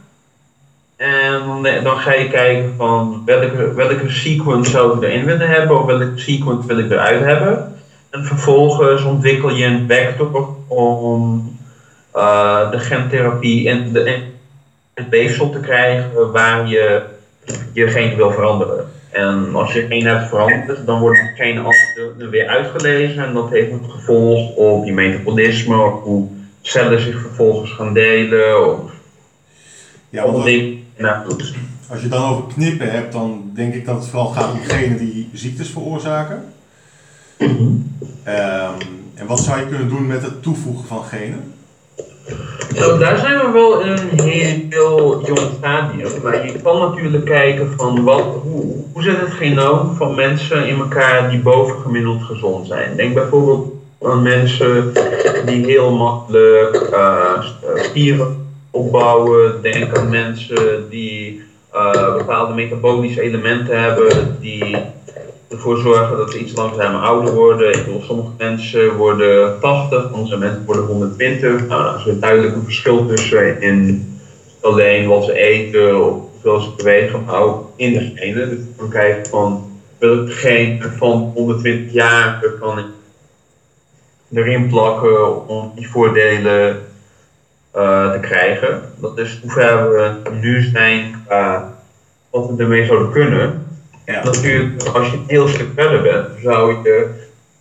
En dan ga je kijken van welke, welke sequence zou ik erin willen hebben of welke sequence wil ik eruit hebben. En vervolgens ontwikkel je een vector om uh, de gentherapie in, de, in het weefsel te krijgen waar je je geen wil veranderen. En als je geen hebt veranderd, dan wordt geen er weer uitgelezen en dat heeft een gevolg op je metabolisme, hoe cellen zich vervolgens gaan delen. Of ja, want als, als je dan over knippen hebt, dan denk ik dat het vooral gaat om genen die ziektes veroorzaken. Mm en wat zou je kunnen doen met het toevoegen van genen? Nou, daar zijn we wel in een heel jong stadium. Maar je kan natuurlijk kijken van wat, hoe, hoe zit het genoom van mensen in elkaar die bovengemiddeld gezond zijn. Denk bijvoorbeeld mensen die heel makkelijk uh, spieren opbouwen. Denk aan mensen die uh, bepaalde metabolische elementen hebben die ervoor zorgen dat ze iets langzamer ouder worden. Ik bedoel, sommige mensen worden 80, andere mensen worden 120. Nou, daar is duidelijk een verschil tussen in alleen wat ze eten of hoeveel ze bewegen, maar ook in de genen. Dus we kijken van welk geen van 120 jaar kan ik erin plakken om die voordelen uh, te krijgen. Dat is hoe ver we nu zijn qua wat we ermee zouden kunnen. Ja. Natuurlijk, als je een heel stuk verder bent, zou je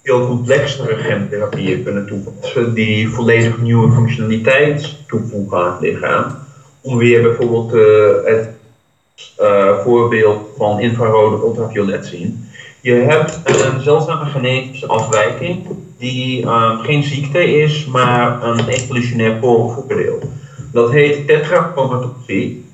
veel complexere gentherapieën kunnen toepassen die volledig nieuwe functionaliteit toevoegen aan het lichaam. Om weer bijvoorbeeld uh, het uh, voorbeeld van infrarode ultraviolet zien. Je hebt een zeldzame genetische afwijking die um, geen ziekte is, maar een evolutionair voordeel. Dat heet tetrachromatopsie.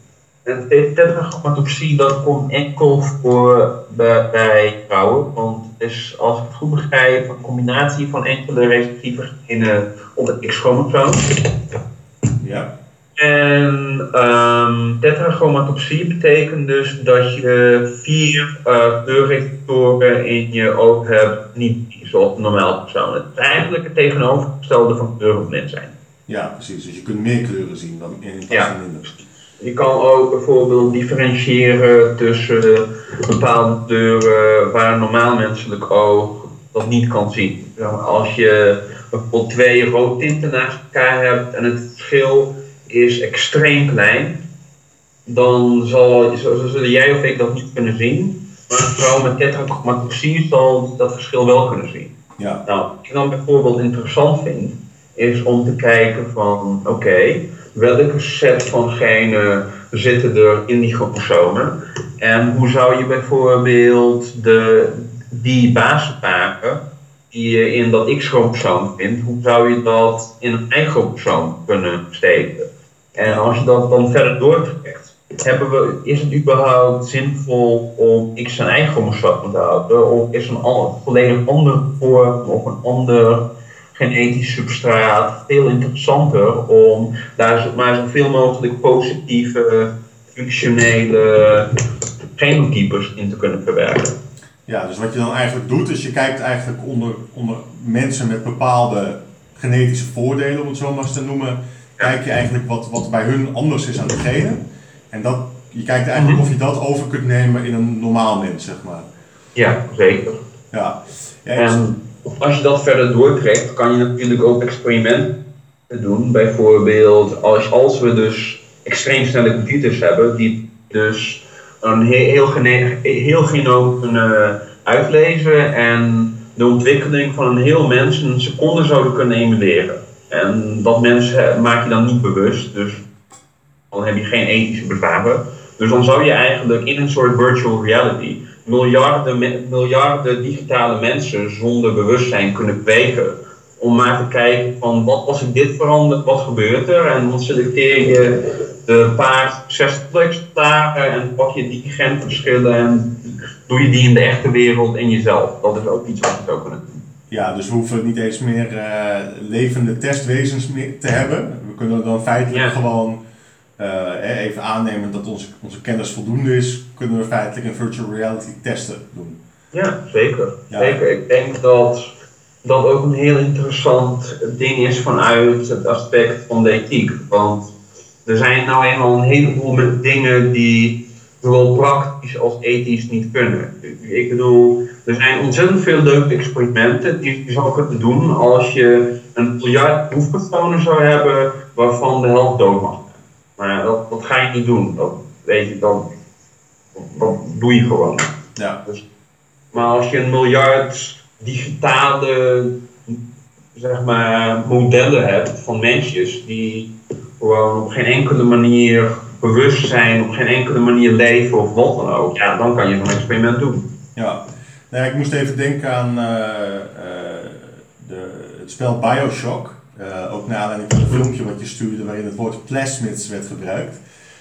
En tetrachromatopsie dat komt enkel voor bij, bij, vrouwen, want het is, als ik het goed begrijp, een combinatie van enkele recessieve genen op het X-chromosoom. Ja. En um, tetrachromatopsie betekent dus dat je vier uh, in je oog hebt, niet zoals normaal persoon. Het is eigenlijk het tegenovergestelde van kleurenblind zijn. Ja, precies. Dus je kunt meer kleuren zien dan in plaats ja. minder. Je kan ook bijvoorbeeld differentiëren tussen bepaalde kleuren waar een normaal menselijk oog dat niet kan zien. Als je bijvoorbeeld twee roodtinten naast elkaar hebt en het verschil is extreem klein, dan zal, zullen jij of ik dat niet kunnen zien. Maar een vrouw met tetrachromatopsie zal dat verschil wel kunnen zien. Ja. Nou, wat ik dan bijvoorbeeld interessant vind, is om te kijken van oké, welke set van genen zitten er in die chromosomen? En hoe zou je bijvoorbeeld de, die basistaken die je in dat X-chromosoom vindt, hoe zou je dat in een Y-chromosoom kunnen steken? En als je dat dan verder doortrekt, hebben we, is het überhaupt zinvol om X en Y-chromosoom te houden? Of is een volledig andere vorm of een ander genetisch substraat veel interessanter om daar maar zoveel mogelijk positieve, functionele genotypes in te kunnen verwerken. Ja, dus wat je dan eigenlijk doet, is je kijkt eigenlijk onder, onder mensen met bepaalde genetische voordelen, om het zo maar eens te noemen, kijk je eigenlijk wat, wat bij hun anders is aan de genen. En dat, je kijkt eigenlijk mhm. of je dat over kunt nemen in een normaal mens, zeg maar. Ja, zeker. Ja. ja en als je dat verder doortrekt, kan je natuurlijk ook experimenten doen. Bijvoorbeeld als, als we dus extreem snelle computers hebben, die dus een heel, heel, heel genoom kunnen uitlezen en de ontwikkeling van een heel mens in een seconde zouden kunnen emuleren. En dat mens maak je dan niet bewust, dus dan heb je geen ethische bezwaren. Dus dan zou je eigenlijk in een soort virtual reality miljarden, miljarden digitale mensen zonder bewustzijn kunnen kweken. Om maar te kijken van wat als ik dit verander, wat gebeurt er? En dan selecteer je de paar 60 exemplaren en pak je die genverschillen en doe je die in de echte wereld in jezelf. Dat is ook iets wat je zou kunnen doen. Ja, dus we hoeven niet eens meer uh, levende testwezens meer te hebben. We kunnen dan feitelijk gewoon uh, even aannemen dat onze, onze kennis voldoende is, kunnen we feitelijk een virtual reality testen doen. Ja, zeker. zeker. Ik denk dat dat ook een heel interessant ding is vanuit het aspect van de ethiek. Want er zijn nou eenmaal een heleboel dingen die zowel praktisch als ethisch niet kunnen. Ik bedoel, er zijn ontzettend veel leuke experimenten die je zou kunnen doen als je een miljard proefpersonen zou hebben waarvan de helft dood mag. Maar dat, dat ga je niet doen. Dat, weet je, dat, dat doe je gewoon. Ja. Dus, maar als je een miljard digitale zeg maar, modellen hebt van mensjes die gewoon op geen enkele manier bewust zijn, op geen enkele manier leven of wat dan ook, ja, dan kan je zo'n experiment doen. Ja, nou, ik moest even denken aan uh, de, het spel Bioshock. Uh, ook naar aanleiding van een filmpje wat je stuurde waarin het woord plasmids werd gebruikt.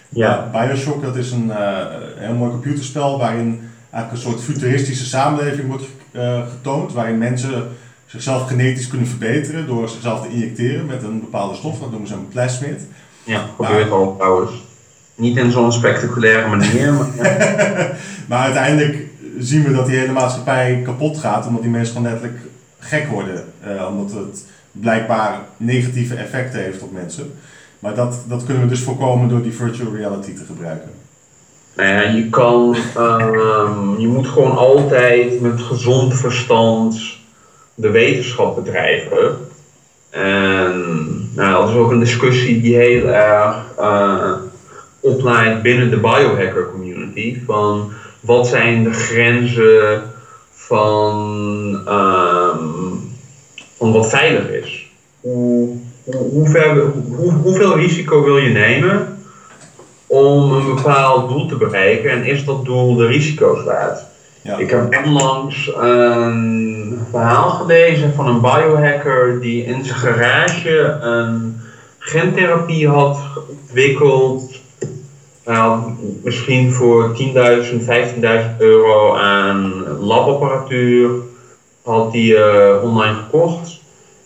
Ja. Bioshock dat is een, een heel mooi computerspel waarin eigenlijk een soort futuristische samenleving wordt getoond, waarin mensen zichzelf genetisch kunnen verbeteren door zichzelf te injecteren met een bepaalde stof, dat noemen ze een plasmid. Ja, gebeurt al trouwens. Niet in zo'n spectaculaire manier. Maar, maar uiteindelijk zien we dat die hele maatschappij kapot gaat, omdat die mensen gewoon letterlijk gek worden. Omdat het blijkbaar negatieve effecten heeft op mensen. Maar dat, dat kunnen we dus voorkomen door die virtual reality te gebruiken. Nou je kan, uh, je moet gewoon altijd met gezond verstand de wetenschap bedrijven. En nou, dat is ook een discussie die heel erg uh, opleidt binnen de biohacker community. Van wat zijn de grenzen van, um, van wat veilig is? Hoe, hoe, ver, hoe, hoeveel risico wil je nemen om een bepaald doel te bereiken en is dat doel de risico's waard? Ja. Ik heb onlangs een verhaal gelezen van een biohacker die in zijn garage een gentherapie had ontwikkeld. Nou, misschien voor 10.000, 15.000 euro aan labapparatuur had hij uh, online gekocht.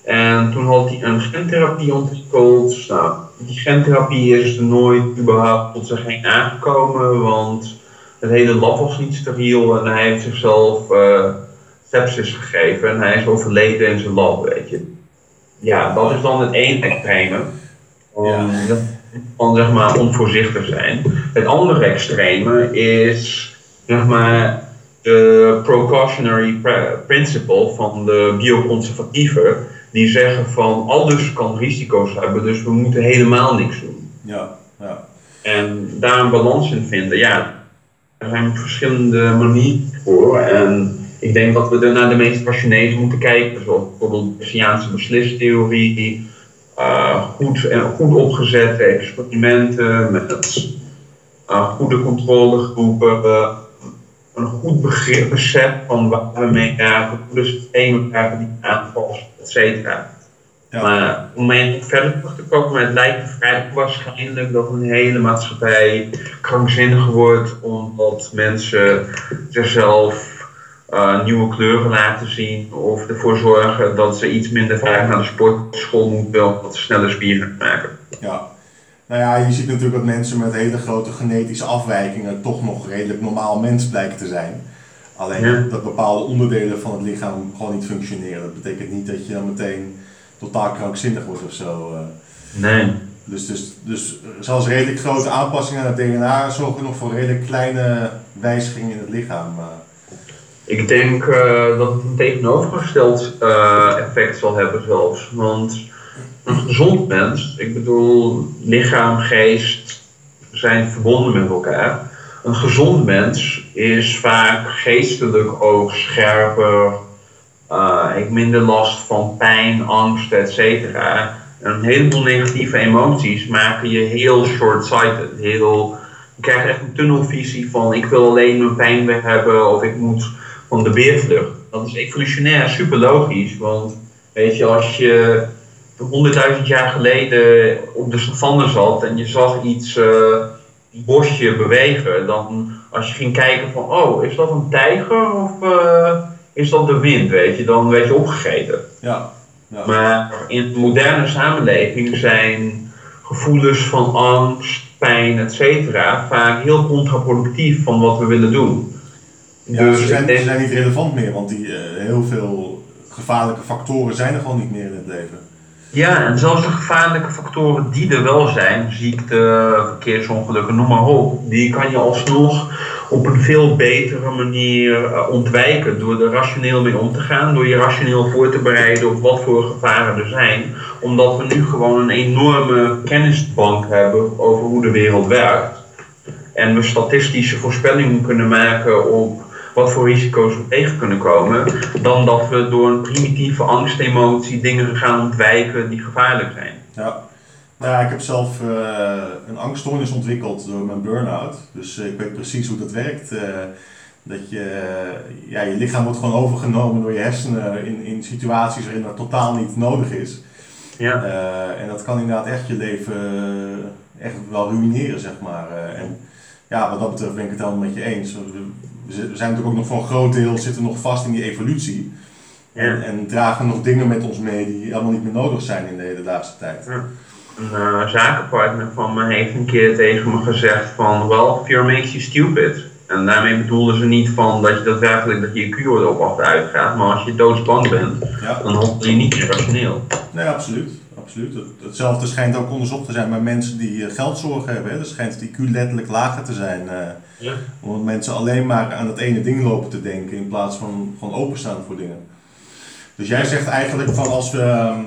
En toen had hij een gentherapie ontwikkeld. Nou, die gentherapie is er nooit überhaupt tot zich heen aangekomen, want het hele lab was niet steriel en hij heeft zichzelf uh, sepsis gegeven en hij is overleden in zijn lab, weet je. Ja, dat is dan het één extreme. Van, van zeg maar onvoorzichtig zijn. Het andere extreme is zeg maar de precautionary principle van de bioconservatieven. Die zeggen van alles kan risico's hebben, dus we moeten helemaal niks doen. Ja, ja. En daar een balans in vinden, ja, er zijn verschillende manieren voor. En ik denk dat we er naar de meest rationele moeten kijken, zoals bijvoorbeeld de Messiaanse beslistheorie, uh, goed, en goed opgezette experimenten met uh, goede controlegroepen, een goed begrip, besef van waar we mee gaan, goede systemen krijgen die aanpassen, et cetera. Maar om mij verder terug te komen, het lijkt me vrij waarschijnlijk dat een hele maatschappij krankzinnig wordt omdat mensen zichzelf uh, nieuwe kleuren laten zien of ervoor zorgen dat ze iets minder vaak naar de sportschool moeten omdat ze sneller spieren maken. Ja. Nou ja, je ziet natuurlijk dat mensen met hele grote genetische afwijkingen toch nog redelijk normaal mens blijken te zijn. Alleen dat bepaalde onderdelen van het lichaam gewoon niet functioneren. Dat betekent niet dat je dan meteen totaal krankzinnig wordt of zo. Eh. Nee. Dus, dus, dus zelfs redelijk grote aanpassingen aan het DNA zorgen nog voor redelijk kleine wijzigingen in het lichaam. Eh. Ik denk uh, dat het een tegenovergesteld effect zal hebben zelfs. Want een gezond mens, ik bedoel, lichaam, geest zijn verbonden met elkaar. Een gezond mens is vaak geestelijk ook scherper, uh, ik minder last van pijn, angst, etc. Een heleboel negatieve emoties maken je heel short-sighted. Heel, je krijgt echt een tunnelvisie van ik wil alleen mijn pijn weg hebben of ik moet van de weervlucht. Dat is evolutionair super logisch, want weet je, als je honderdduizend jaar geleden op de savanne zat en je zag iets, uh, bosje bewegen, dan als je ging kijken van, oh, is dat een tijger of... Uh, is dat de wind, weet je, dan werd je opgegeten. Ja. ja. Maar in de moderne samenleving zijn gevoelens van angst, pijn, etc. vaak heel contraproductief van wat we willen doen. Ja, dus ze zijn, zijn niet relevant meer, want die, uh, heel veel gevaarlijke factoren zijn er gewoon niet meer in het leven. Ja, en zelfs de gevaarlijke factoren die er wel zijn, ziekte, verkeersongelukken, noem maar op, die kan je alsnog op een veel betere manier eh, ontwijken door er rationeel mee om te gaan, door je rationeel voor te bereiden op wat voor gevaren er zijn, omdat we nu gewoon een enorme kennisbank hebben over hoe de wereld werkt en we statistische voorspellingen kunnen maken op wat voor risico's we tegen kunnen komen, dan dat we door een primitieve angstemotie dingen gaan ontwijken die gevaarlijk zijn. Ja. Nou ja, ik heb zelf uh, een angststoornis ontwikkeld door mijn burn-out. Dus uh, ik weet precies hoe dat werkt. Uh, dat je, ja, je lichaam wordt gewoon overgenomen door je hersenen in, in situaties waarin dat totaal niet nodig is. Ja. en dat kan inderdaad echt je leven echt wel ruïneren, zeg maar. en ja, wat dat betreft ben ik het helemaal met je eens. We zijn natuurlijk ook nog voor een groot deel zitten nog vast in die evolutie. En, en, dragen nog dingen met ons mee die helemaal niet meer nodig zijn in de hedendaagse tijd. Ja. Een uh, zakenpartner van me heeft een keer tegen me gezegd van, well, fear makes you stupid. En daarmee bedoelden ze niet van dat je daadwerkelijk dat je IQ op achteruit gaat, maar als je doodsbang bent, ja. dan handel je niet irrationeel. Nee, absoluut. absoluut. Hetzelfde schijnt ook onderzocht te zijn bij mensen die eh, geldzorgen hebben. Hè. Dan schijnt het IQ letterlijk lager te zijn. Uh, ja. Omdat mensen alleen maar aan het ene ding lopen te denken in plaats van, van openstaan voor dingen. Dus jij zegt eigenlijk van als we ehm,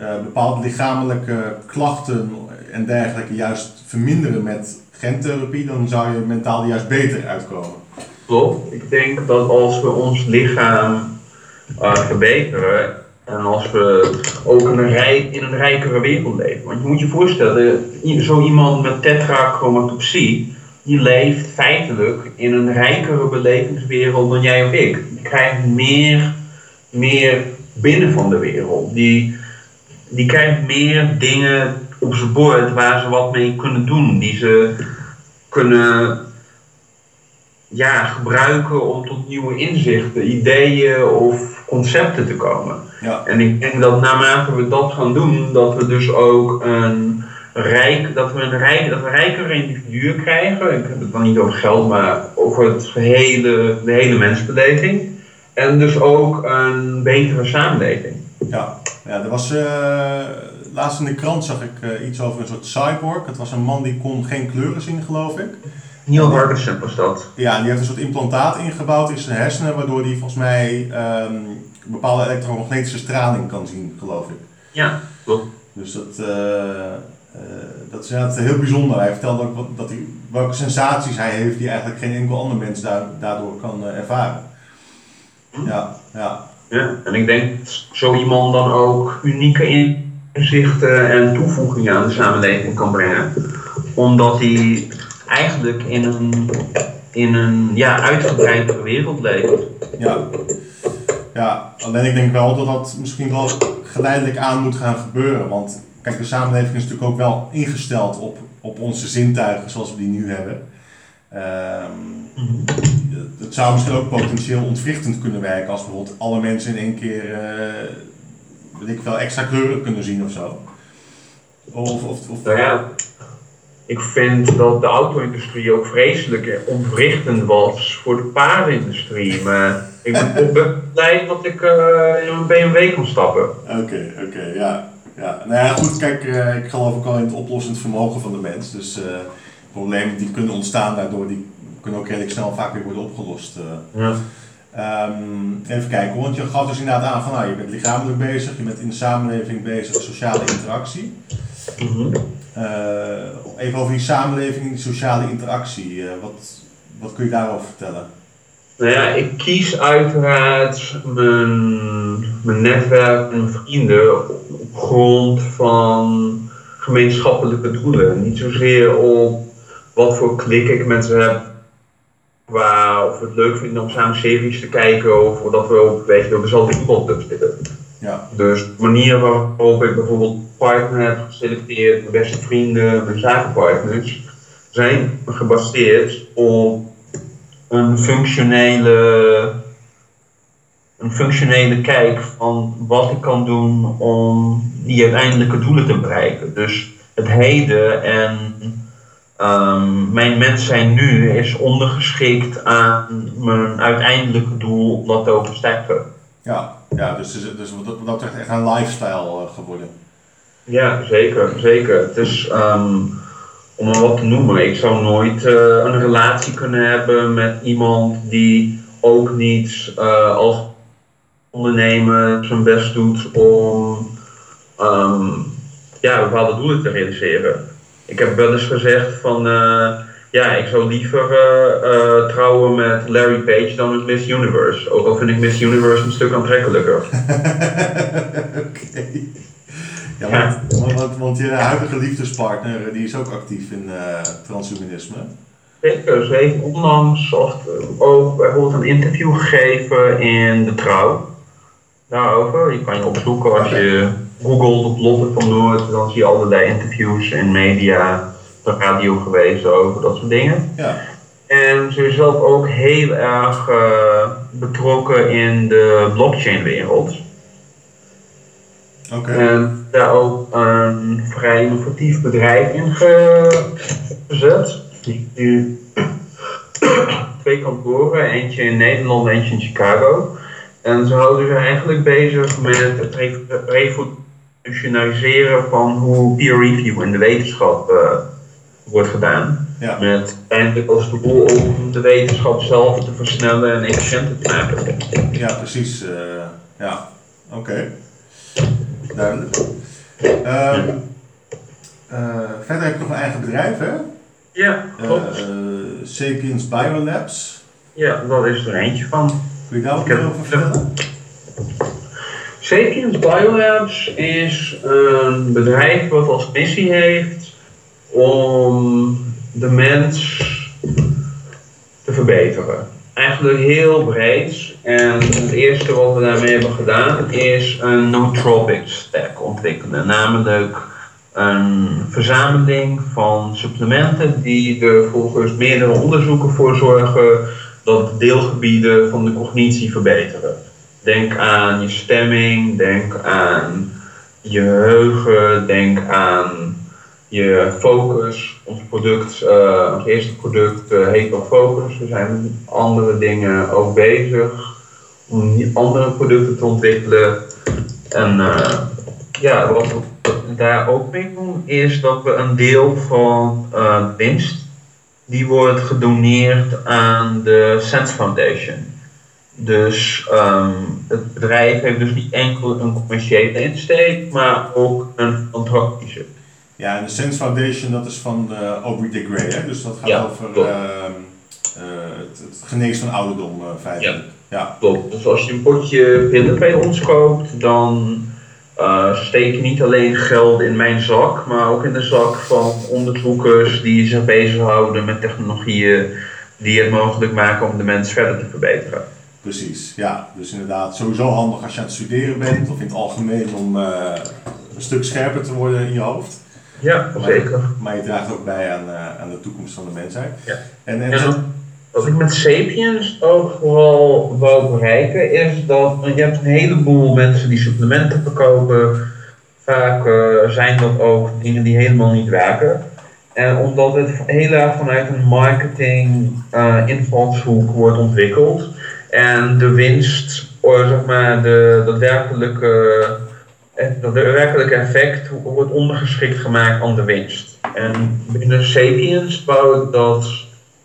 uh, bepaalde lichamelijke klachten en dergelijke juist verminderen met gentherapie, dan zou je mentaal juist beter uitkomen. Klopt. Ik denk dat als we ons lichaam uh, verbeteren en als we ook een rijk, in een rijkere wereld leven. Want je moet je voorstellen, zo iemand met tetrachromatopsie, die leeft feitelijk in een rijkere belevingswereld dan jij of ik. Die krijgt meer, meer binnen van de wereld. Die, die krijgt meer dingen op zijn bord waar ze wat mee kunnen doen. Die ze kunnen ja, gebruiken om tot nieuwe inzichten, ideeën of concepten te komen. Ja. En ik denk dat naarmate we dat gaan doen, dat we dus ook een rijk, dat we een rijk, dat we rijkere individuen krijgen. Ik heb het dan niet over geld, maar over het gehele, de hele mensbeleving. En dus ook een betere samenleving. Ja, ja er was uh, laatst in de krant zag ik uh, iets over een soort cyborg. Het was een man die kon geen kleuren zien, geloof ik. Neil Ferguson was dat. Ja, die heeft een soort implantaat ingebouwd in zijn hersenen, waardoor hij volgens mij um, bepaalde elektromagnetische straling kan zien, geloof ik. Ja, klopt. Dus dat, uh, dat is inderdaad heel bijzonder. Hij vertelde ook wat, dat hij, welke sensaties hij heeft die eigenlijk geen enkel ander mens daardoor kan ervaren. Hm. Ja, ja. Ja, en ik denk zo iemand dan ook unieke inzichten en toevoegingen aan de samenleving kan brengen. Omdat hij eigenlijk in een, in een ja, uitgebreidere wereld leeft. Ja. ja, alleen ik denk wel dat dat misschien wel geleidelijk aan moet gaan gebeuren. Want kijk, de samenleving is natuurlijk ook wel ingesteld op, op onze zintuigen zoals we die nu hebben. Um, het zou misschien ook potentieel ontwrichtend kunnen werken als bijvoorbeeld alle mensen in één keer, uh, weet ik wel, extra kleuren kunnen zien of zo. Of, of, of... Nou ja, ik vind dat de auto-industrie ook vreselijk ontwrichtend was voor de paardenindustrie. Maar ik ben blij dat ik uh, in een BMW kon stappen. Oké, oké, ja. Ja. Nou ja, goed, kijk, uh, ik geloof ook al in het oplossend vermogen van de mens. Dus problemen die kunnen ontstaan daardoor, die kunnen ook redelijk snel vaak weer worden opgelost. Eh. Ja. Um, even kijken, want je gaf dus inderdaad aan van nou, je bent lichamelijk bezig, je bent in de samenleving bezig, sociale interactie. Mm even over die samenleving, die sociale interactie, uh, wat, wat kun je daarover vertellen? Nou ja, ik kies uiteraard mijn, mijn netwerk en mijn vrienden grond van gemeenschappelijke doelen. Niet zozeer op wat voor klik ik met ze heb Qua of we het leuk vinden om samen series te kijken of dat we op weet je, zitten. Ja. Dus de manier waarop ik bijvoorbeeld partner heb geselecteerd, mijn beste vrienden, mijn zakenpartners, zijn gebaseerd op een functionele, een functionele kijk van wat ik kan doen om die uiteindelijke doelen te bereiken. Dus het heden en Um, mijn mens zijn nu is ondergeschikt aan mijn uiteindelijke doel om dat te overstijgen. Ja, ja dus, dus wat dat, dat echt een lifestyle uh, geworden. Ja, zeker, zeker. Het is, ehm, om maar wat te noemen, ik zou nooit eh, een relatie kunnen hebben met iemand die ook niet uh, als ondernemer zijn best doet om ehm, ja, bepaalde doelen te realiseren. Ik heb wel eens gezegd van uh, ja, ik zou liever trouwen met Larry Page dan met Miss Universe. Ook al vind ik Miss Universe een stuk aantrekkelijker. Oké. Ja, want, want, want, je huidige liefdespartner die is ook actief in uh, transhumanisme. Zeker, ze heeft onlangs ook bijvoorbeeld een interview gegeven in De Trouw. Daarover. Je kan je opzoeken als je googelt op Lotte van Noord, dan zie je allerlei interviews in media, de radio geweest over dat soort dingen. Ja. En ze is zelf ook heel erg uh, betrokken in de blockchain wereld. En daar ook een vrij innovatief bedrijf in gezet. Die twee kantoren, eentje in Nederland, eentje in Chicago. En ze houden zich eigenlijk bezig met het revolutionaliseren van hoe peer review in de wetenschap uh, wordt gedaan. Ja. Met eindelijk als doel om de wetenschap zelf te versnellen en efficiënter te maken. Ja, precies. Uh, ja, oké. Okay. Duidelijk. Uh, verder heb je nog een eigen bedrijf, hè? Ja, klopt. Sapiens Biolabs. Ja, dat is er eentje van. Kun je daar wat meer over vertellen? Sapiens Biolabs is een bedrijf wat als missie heeft om de mens te verbeteren eigenlijk heel breed. En het eerste wat we daarmee hebben gedaan is een nootropic stack ontwikkelen. Namelijk een verzameling van supplementen die er volgens meerdere onderzoeken voor zorgen dat de deelgebieden van de cognitie verbeteren. Denk aan je stemming, denk aan je geheugen, denk aan je focus. Ons product, uh, ons eerste product uh, heet wel Focus. We zijn andere dingen ook bezig om andere producten te ontwikkelen. En uh, ja, wat we daar ook mee doen is dat we een deel van winst die wordt gedoneerd aan de Sense Foundation. Dus um, het bedrijf heeft dus niet enkel een commerciële insteek, maar ook een fantastische. Ja, en de Sense Foundation, dat is van uh, Aubrey de Grey, hè? Dus dat gaat over uh, uh, het, het, genezen van ouderdom, uh, feitelijk. Ja. ja, klopt. Dus als je een potje pillen bij ons koopt, dan steek je niet alleen geld in mijn zak, maar ook in de zak van onderzoekers die zich bezighouden met technologieën die het mogelijk maken om de mens verder te verbeteren. Precies, ja. Dus inderdaad, sowieso handig als je aan het studeren bent of in het algemeen om een stuk scherper te worden in je hoofd. Ja, zeker. Maar je draagt ook bij aan, uh, aan de toekomst van de mensheid. Ja. En, en, en wat ik met Sapiens ook vooral wou bereiken, is dat je hebt een heleboel mensen die supplementen verkopen. Vaak uh, zijn dat ook dingen die helemaal niet werken. En omdat het heel erg vanuit een marketing uh, invalshoek wordt ontwikkeld. En de winst, of zeg maar, de daadwerkelijke dat werkelijke effect wordt ondergeschikt gemaakt aan de winst. En binnen Sapiens wou ik dat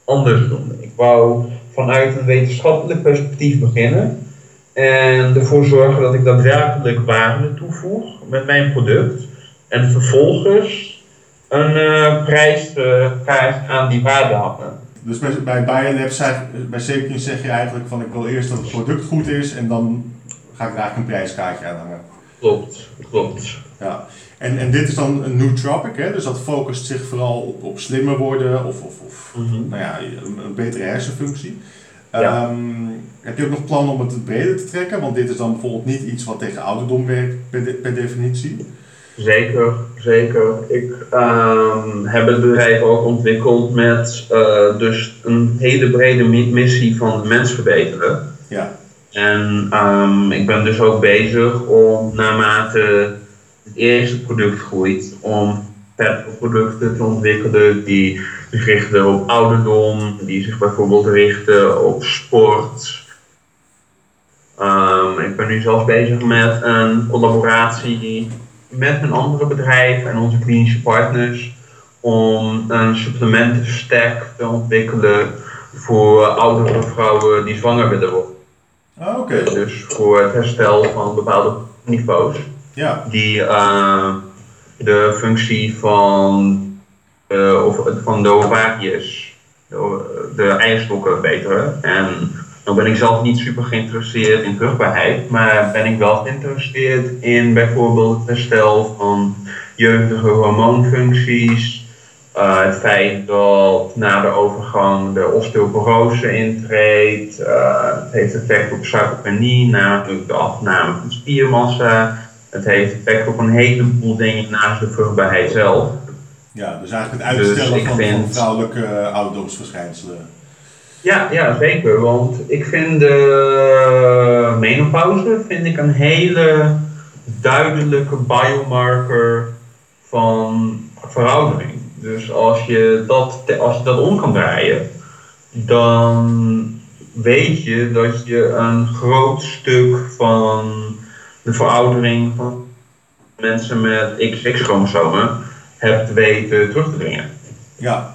anders doen. Ik wou vanuit een wetenschappelijk perspectief beginnen en ervoor zorgen dat ik daadwerkelijk waarde toevoeg met mijn product. En vervolgens een uh, prijs krijg aan die waarde hangen. Dus bij, bij Biolab, bij Sapiens zeg je eigenlijk van ik wil eerst dat het product goed is en dan ga ik daar eigenlijk een prijskaartje aan hangen. Klopt, klopt. Ja. En, en dit is dan een nootropic, hè? dus dat focust zich vooral op, op slimmer worden of, of, of mm -hmm. nou ja, een, een, betere hersenfunctie. Ja. Um, heb je ook nog plannen om het breder te trekken? Want dit is dan bijvoorbeeld niet iets wat tegen ouderdom werkt per, de, per definitie. Zeker, zeker. Ik um, heb het bedrijf ook ontwikkeld met uh, dus een hele brede missie van de mens verbeteren. Ja. En um, ik ben dus ook bezig om naarmate het eerste product groeit, om producten te ontwikkelen die zich richten op ouderdom, die zich bijvoorbeeld richten op sport. Um, ik ben nu zelfs bezig met een collaboratie met mijn andere bedrijven en onze klinische partners om een supplementenstack te ontwikkelen voor oudere vrouwen die zwanger willen worden. Ah, oké. Dus voor het herstel van bepaalde niveaus Ja, die eh, de functie van, eh, of van de ovarius, de, de eierstokken verbeteren. En dan ben ik zelf niet super geïnteresseerd in vruchtbaarheid, maar ben ik wel geïnteresseerd in bijvoorbeeld het herstel van jeugdige hormoonfuncties. Eh, het feit dat na de overgang de osteoporose intreedt. eh, het heeft effect op sarcopenie, namelijk de afname van spiermassa. Het heeft effect op een heleboel dingen naast de vruchtbaarheid zelf. ja, dus eigenlijk het Dus uitstellen ik van, van vind- vrouwelijke eh, ouderdomsverschijnselen. Ja, ja, zeker. Want ik vind de menopauze vind ik een hele duidelijke biomarker van veroudering. Dus als je dat, als je dat om kan draaien, dan weet je dat je een groot stuk van de veroudering van mensen met XX-chromosomen hebt weten terug te dringen. Ja.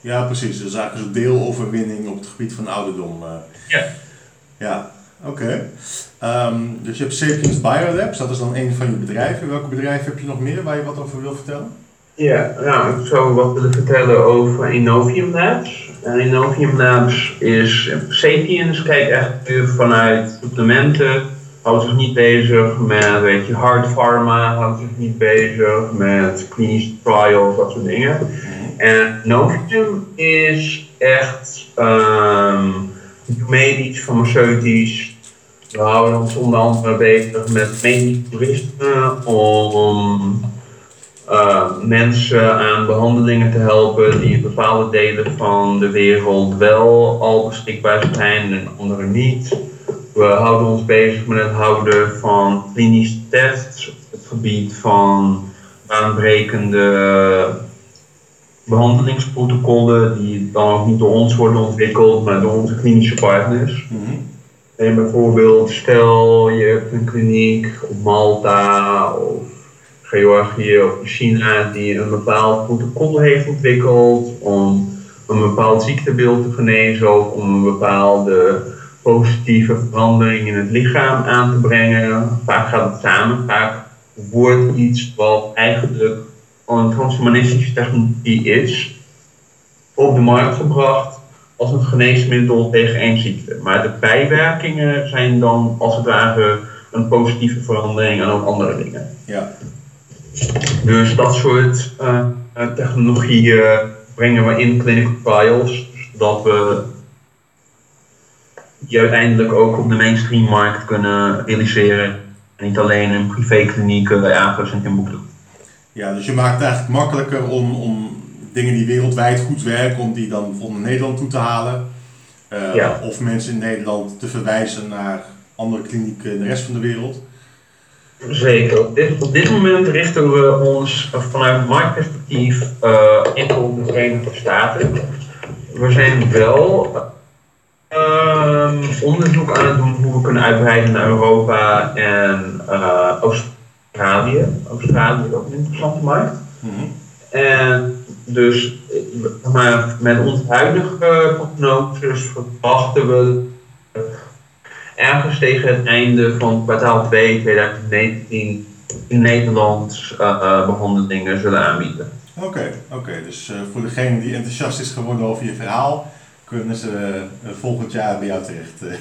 ja, precies. Dat is eigenlijk een deeloverwinning op het gebied van ouderdom. eh. Ja. Ja, oké. Ehm, dus je hebt Sapiens Biolabs, dat is dan een van je bedrijven. Welke bedrijven heb je nog meer waar je wat over wil vertellen? Ja, nou, ik zou wat willen vertellen over Innovium Labs. En Innovium Labs is Sapiens, kijkt echt puur vanuit supplementen. Houdt zich niet bezig met, weet je, hard pharma, houdt zich niet bezig met klinische trials, dat soort dingen. En Novium is echt ehm medisch, farmaceutisch. We houden ons onder andere bezig met medisch toerisme om eh, mensen aan behandelingen te helpen die in bepaalde delen van de wereld wel al beschikbaar zijn en andere niet. We houden ons bezig met het houden van klinische tests op het gebied van baanbrekende behandelingsprotocollen die dan ook niet door ons worden ontwikkeld, maar door onze klinische partners. Mhm. En bijvoorbeeld, stel je hebt een kliniek op Malta of Georgië of China die een bepaald protocol heeft ontwikkeld om een bepaald ziektebeeld te genezen of om een bepaalde positieve verandering in het lichaam aan te brengen. Vaak gaat het samen, vaak wordt iets wat eigenlijk een transhumanistische technologie is, op de markt gebracht als een geneesmiddel tegen één ziekte. Maar de bijwerkingen zijn dan als het ware een positieve verandering en ook andere dingen. Ja, Dus dat soort eh, eh, technologieën brengen we in clinical trials, zodat we die uiteindelijk ook op de mainstream markt kunnen realiseren. En niet alleen in privéklinieken ergens in Timbuktu. ja, dus je maakt het eigenlijk makkelijker om, om dingen die wereldwijd goed werken, om die dan bijvoorbeeld naar Nederland toe te halen. Eh, Ja. Of mensen in Nederland te verwijzen naar andere klinieken in de rest van de wereld. Zeker. Op dit, op dit moment richten we ons vanuit marktperspectief eh enkel op de Verenigde Staten. We zijn wel ehm, onderzoek aan het doen hoe we kunnen uitbreiden naar Europa en eh, Australië. Australië is ook een interessante markt. Mhm. En dus, eh, maar met onze huidige prognoses verwachten we eh, ergens tegen het einde van kwartaal 2 2019 in Nederland eh, behandelingen zullen aanbieden. Oké, oké. Dus eh, voor degene die enthousiast is geworden over je verhaal, kunnen ze volgend jaar bij jou terecht.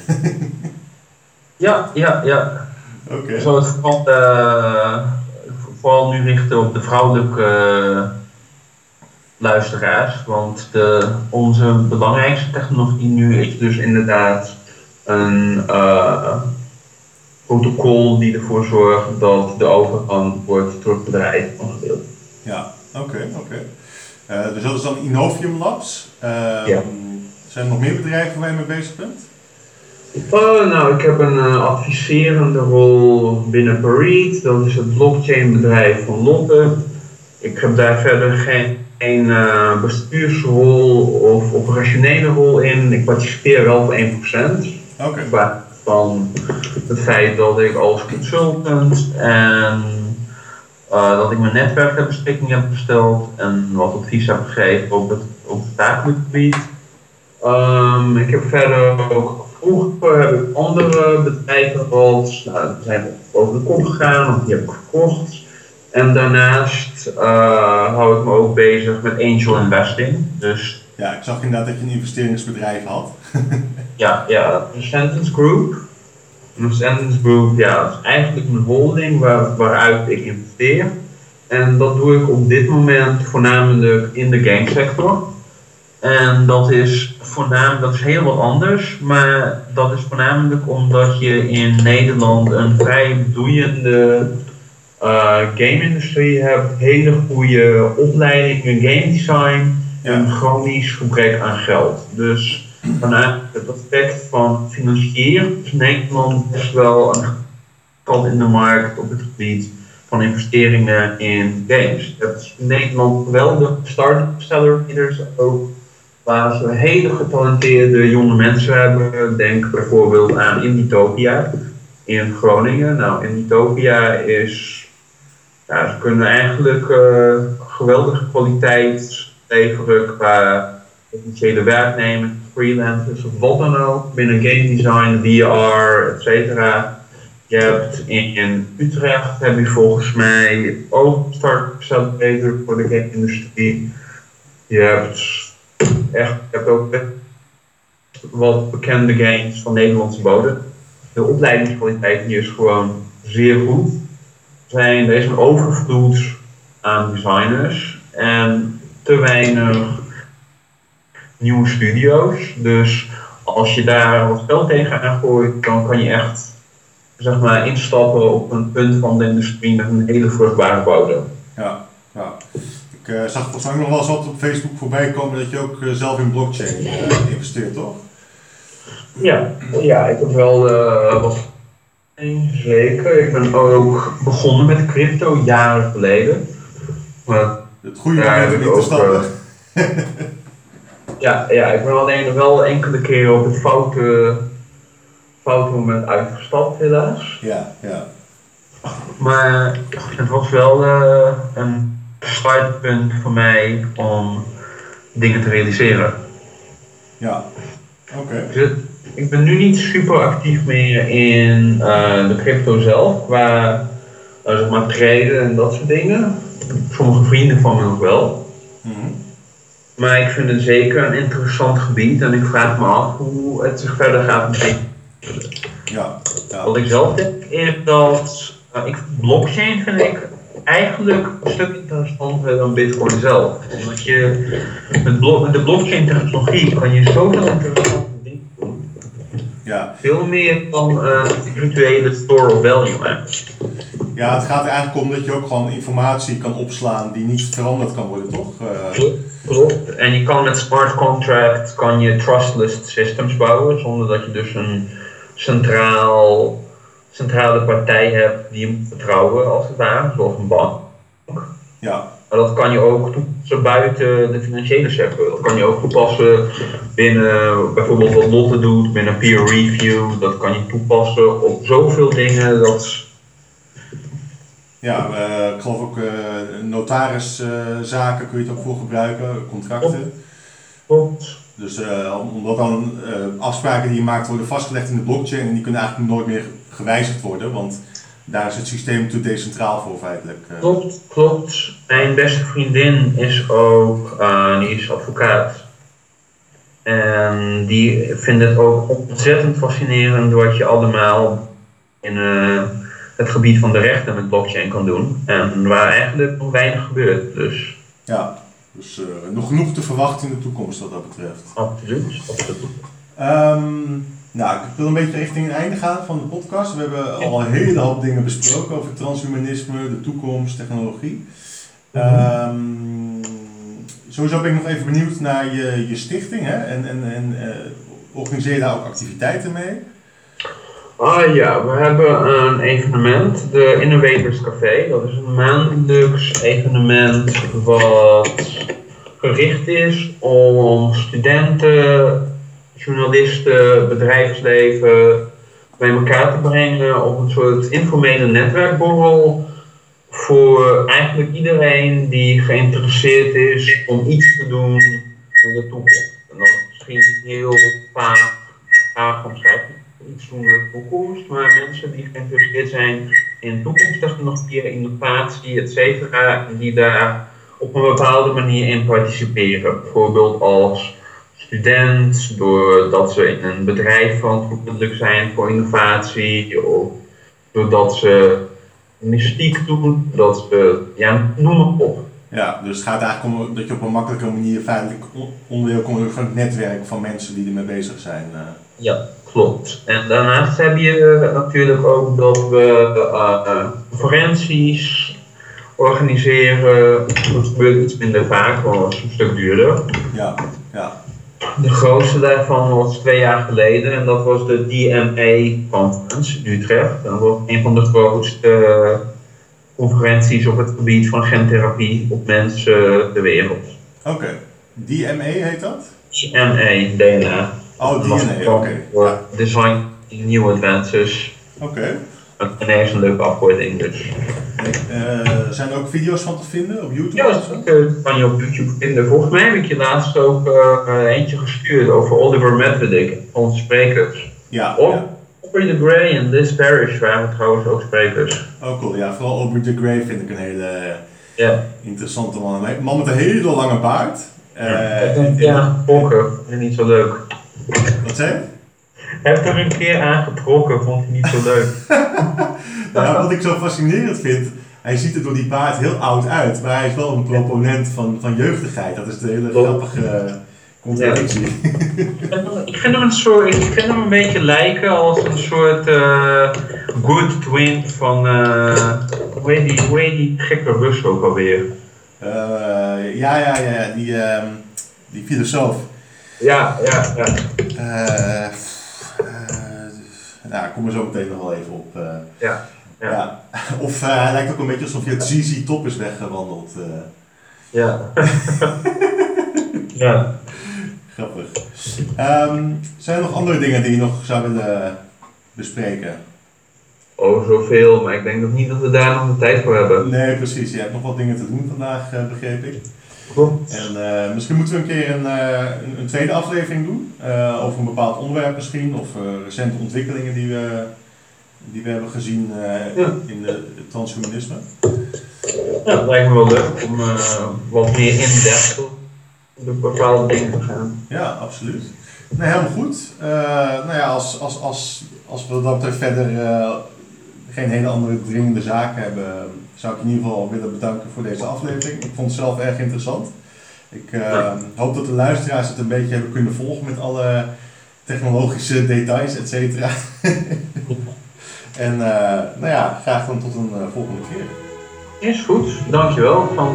Ja, ja, ja. Oké. Ik zal het vooral, vooral nu richten op de vrouwelijke luisteraars. Want de, onze belangrijkste technologie nu is dus inderdaad een eh, protocol die ervoor zorgt dat de overgang wordt teruggedraaid van gedeelte. Ja, oké, oké. Eh, dus dat is dan Innovium Labs. Ehm, Ja. Zijn er nog meer bedrijven waar je mee bezig bent? Oh, nou, ik heb een adviserende rol binnen Pareed. Dat is het blockchainbedrijf van Lotte. Ik heb daar verder geen, geen bestuursrol of operationele rol in. Ik participeer wel voor 1%. Oké. Van het feit dat ik als consultant en eh, dat ik mijn netwerk ter beschikking heb gesteld en wat advies heb gegeven op het, op het zakelijk gebied. Ehm, ik heb verder ook vroeger andere bedrijven gehad, nou, die zijn over de kop gegaan of die heb ik verkocht. En daarnaast uh, hou ik me ook bezig met angel investing. Dus, ja, ik zag inderdaad dat je een investeringsbedrijf had. ja, ja, Sentence Group. Een Sentence Group, ja, dat is eigenlijk mijn holding waar, waaruit ik investeer. En dat doe ik op dit moment voornamelijk in de gamesector. En dat is voornamelijk, dat is heel wat anders, maar dat is voornamelijk omdat je in Nederland een vrij bloeiende uh, game-industrie hebt, hele goede opleiding in game design een chronisch gebrek aan geld. Dus vanuit het aspect van financieren is Nederland best wel een kant in de markt op het gebied van investeringen in games. Je hebt in Nederland geweldige start-up accelerators ook, waar ze hele getalenteerde jonge mensen hebben. Denk bijvoorbeeld aan Inditopia in Groningen. Nou, Inditopia is, ze kunnen eigenlijk uh, geweldige kwaliteit leveren qua potentiële werknemers, freelancers of wat dan ook, binnen game design, VR, et cetera. Je hebt in, Utrecht heb je volgens mij ook start-up accelerator voor de game-industrie. Je hebt echt, je hebt ook wat bekende games van Nederlandse bodem. De opleidingskwaliteit is gewoon zeer goed. Er, zijn, er is een overvloed aan designers en te weinig nieuwe studio's. Dus als je daar wat geld tegenaan gooit, dan kan je echt zeg maar, instappen op een punt van de industrie met een hele vruchtbare bodem. Ja, ja. Ik uh, zag volgens mij nog wel eens wat op Facebook voorbij komen dat je ook uh, zelf in blockchain uh, investeert, toch? Ja, ja ik heb wel wat. Zeker. Ik ben ook begonnen met crypto jaren geleden. Maar het goede moment om niet te stappen. ja, ja, ik ben alleen wel enkele keren op het foute fout moment uitgestapt, helaas. Ja, ja. Maar het was wel uh, een startpunt voor mij om dingen te realiseren. Ja, oké. Dus ik ben nu niet super actief meer in uh, de crypto zelf, qua uh, zeg maar traden en dat soort dingen. Sommige vrienden van me nog wel. Mm -hmm. Maar ik vind het zeker een interessant gebied en ik vraag me af hoe het zich verder gaat ontwikkelen. Ja, ja. Wat ik zelf denk is dat uh, ik, blockchain vind ik eigenlijk een stuk interessanter dan Bitcoin zelf. Omdat je met, blo de blockchain technologie kan je zoveel interessante. Ja. Veel meer dan uh, virtuele store of value eigenlijk. Ja, het gaat er eigenlijk om dat je ook gewoon informatie kan opslaan die niet veranderd kan worden, toch? Uh... Klopt. En je kan met smart contract kan je trustless systems bouwen zonder dat je dus een centraal, centrale partij hebt die je moet vertrouwen, als het ware, zoals een bank. Ja. Maar dat kan je ook toepassen buiten de financiële sector. Dat kan je ook toepassen binnen bijvoorbeeld wat Lotte doet, binnen peer review. Dat kan je toepassen op zoveel dingen. Dat... Ja, uh, ik geloof ook uh, notariszaken uh, kun je het ook voor gebruiken, contracten. Klopt. Dus omdat dan afspraken die je maakt worden vastgelegd in de blockchain en die kunnen eigenlijk nooit meer gewijzigd worden, want daar is het systeem te decentraal voor feitelijk. Uh. Klopt, klopt. Mijn beste vriendin is ook, die is advocaat. En die vindt het ook ontzettend fascinerend wat je allemaal in het gebied van de rechten met blockchain kan doen. En waar eigenlijk nog weinig gebeurt. Dus. Ja, dus uh, nog genoeg te verwachten in de toekomst wat dat betreft. Absoluut, absoluut. Um, nou, ik wil een beetje richting het einde gaan van de podcast. We hebben al een hele hoop dingen besproken over transhumanisme, de toekomst, technologie. Um, sowieso ben ik nog even benieuwd naar je, je stichting. Hè? En, en, en uh, organiseer je daar ook activiteiten mee? Ah ja, we hebben een evenement, de Innovators Café. Dat is een maandelijks evenement wat gericht is om studenten, journalisten, bedrijfsleven bij elkaar te brengen op een soort informele netwerkborrel voor eigenlijk iedereen die geïnteresseerd is om iets te doen in de toekomst. En is misschien heel vaag, vaag omschrijven, iets doen in de toekomst, maar mensen die geïnteresseerd zijn in toekomsttechnologie, innovatie, et cetera, die daar op een bepaalde manier in participeren. Bijvoorbeeld als student, doordat ze in een bedrijf verantwoordelijk zijn voor innovatie, of doordat ze mystiek doen, dat ze, ja, noem maar op. Ja, dus het gaat eigenlijk om dat je op een makkelijke manier feitelijk onderdeel komt van het netwerk van mensen die ermee bezig zijn. eh. Ja, klopt. En daarnaast heb je natuurlijk ook dat we eh, conferenties organiseren. Dat gebeurt iets minder vaak, want dat is een stuk duurder. Ja, ja. De grootste daarvan was twee jaar geleden en dat was de DMA Conference in Utrecht. Dat was een van de grootste eh, conferenties op het gebied van gentherapie op mensen ter wereld. Oké. DMA heet dat? DMA, DNA. Oh, DNA, oké. voor Design New Advances. Oké. En er is een leuke afkorting dus. Eh, zijn er ook video's van te vinden op YouTube? Ja, dat eh, kan je op YouTube vinden. Volgens mij heb ik je laatst ook eh, eh, eentje gestuurd over Oliver Medvedik, onze sprekers. Ja, Of ja. Aubrey de Grey en Liz Parrish waren trouwens ook sprekers. Oh cool. Ja, vooral Aubrey de Grey vind ik een hele eh, Ja. interessante man. Een man met een hele lange baard. Eh, ik heb en- niet zo leuk. Wat zei je? Heeft er een keer aangetrokken, vond hij niet zo leuk. Nou, wat ik zo fascinerend vind, hij ziet er door die baard heel oud uit, maar hij is wel een proponent van, van jeugdigheid. Dat is de hele grappige eh, contradictie. Ik vind hem een soort, ik vind hem een beetje lijken als een soort eh, good twin van, eh hoe heet die, hoe heet die gekke Rus ook alweer? Eh, ja, ja, ja, die, ehm, die filosoof. Ja, ja, ja. Eh, eh, nou, ik kom er zo meteen nog wel even op. eh. Ja, ja. ja. Of eh, hij lijkt ook een beetje alsof je het ZZ Top is weggewandeld. eh. Ja. ja. grappig. Ehm, zijn er nog andere dingen die je nog zou willen bespreken? Oh, zoveel, maar ik denk nog niet dat we daar nog de tijd voor hebben. Nee, precies. Je hebt nog wat dingen te doen vandaag, eh, begreep ik. En eh, misschien moeten we een keer een, eh, een, een tweede aflevering doen. eh, over een bepaald onderwerp misschien. Of recente ontwikkelingen die we, die we hebben gezien Ja. in de, het transhumanisme. Ja, dat lijkt me wel leuk om wat meer in-depth op de bepaalde dingen te gaan. Ja, absoluut. Nee, helemaal goed. Nou ja, als, als, als, als we dat verder geen hele andere dringende zaken hebben, zou ik in ieder geval willen bedanken voor deze aflevering. Ik vond het zelf erg interessant. Ik eh, hoop dat de luisteraars het een beetje hebben kunnen volgen met alle technologische details, et cetera. en eh, nou ja, graag dan tot een eh, volgende keer. Is goed, dankjewel, Van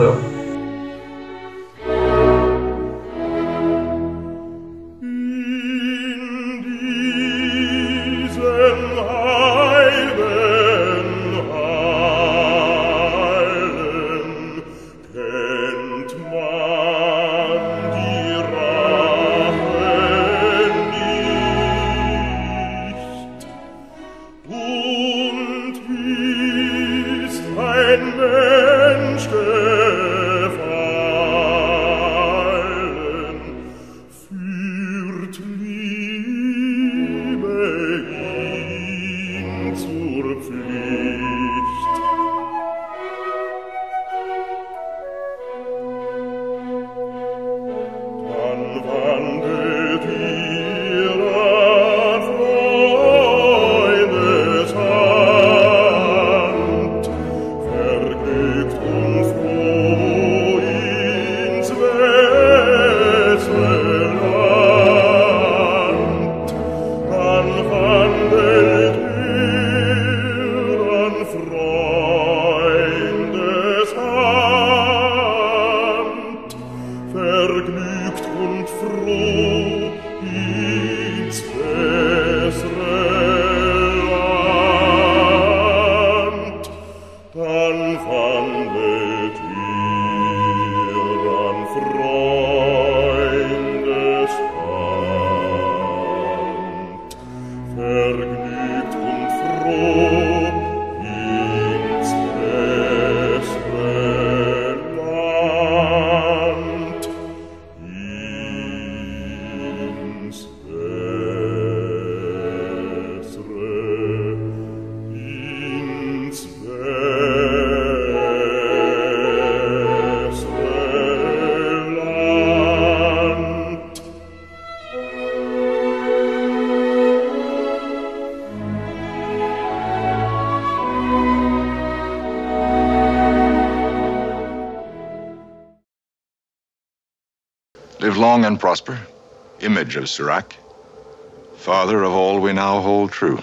prosper, image of Sirac, father of all we now hold true.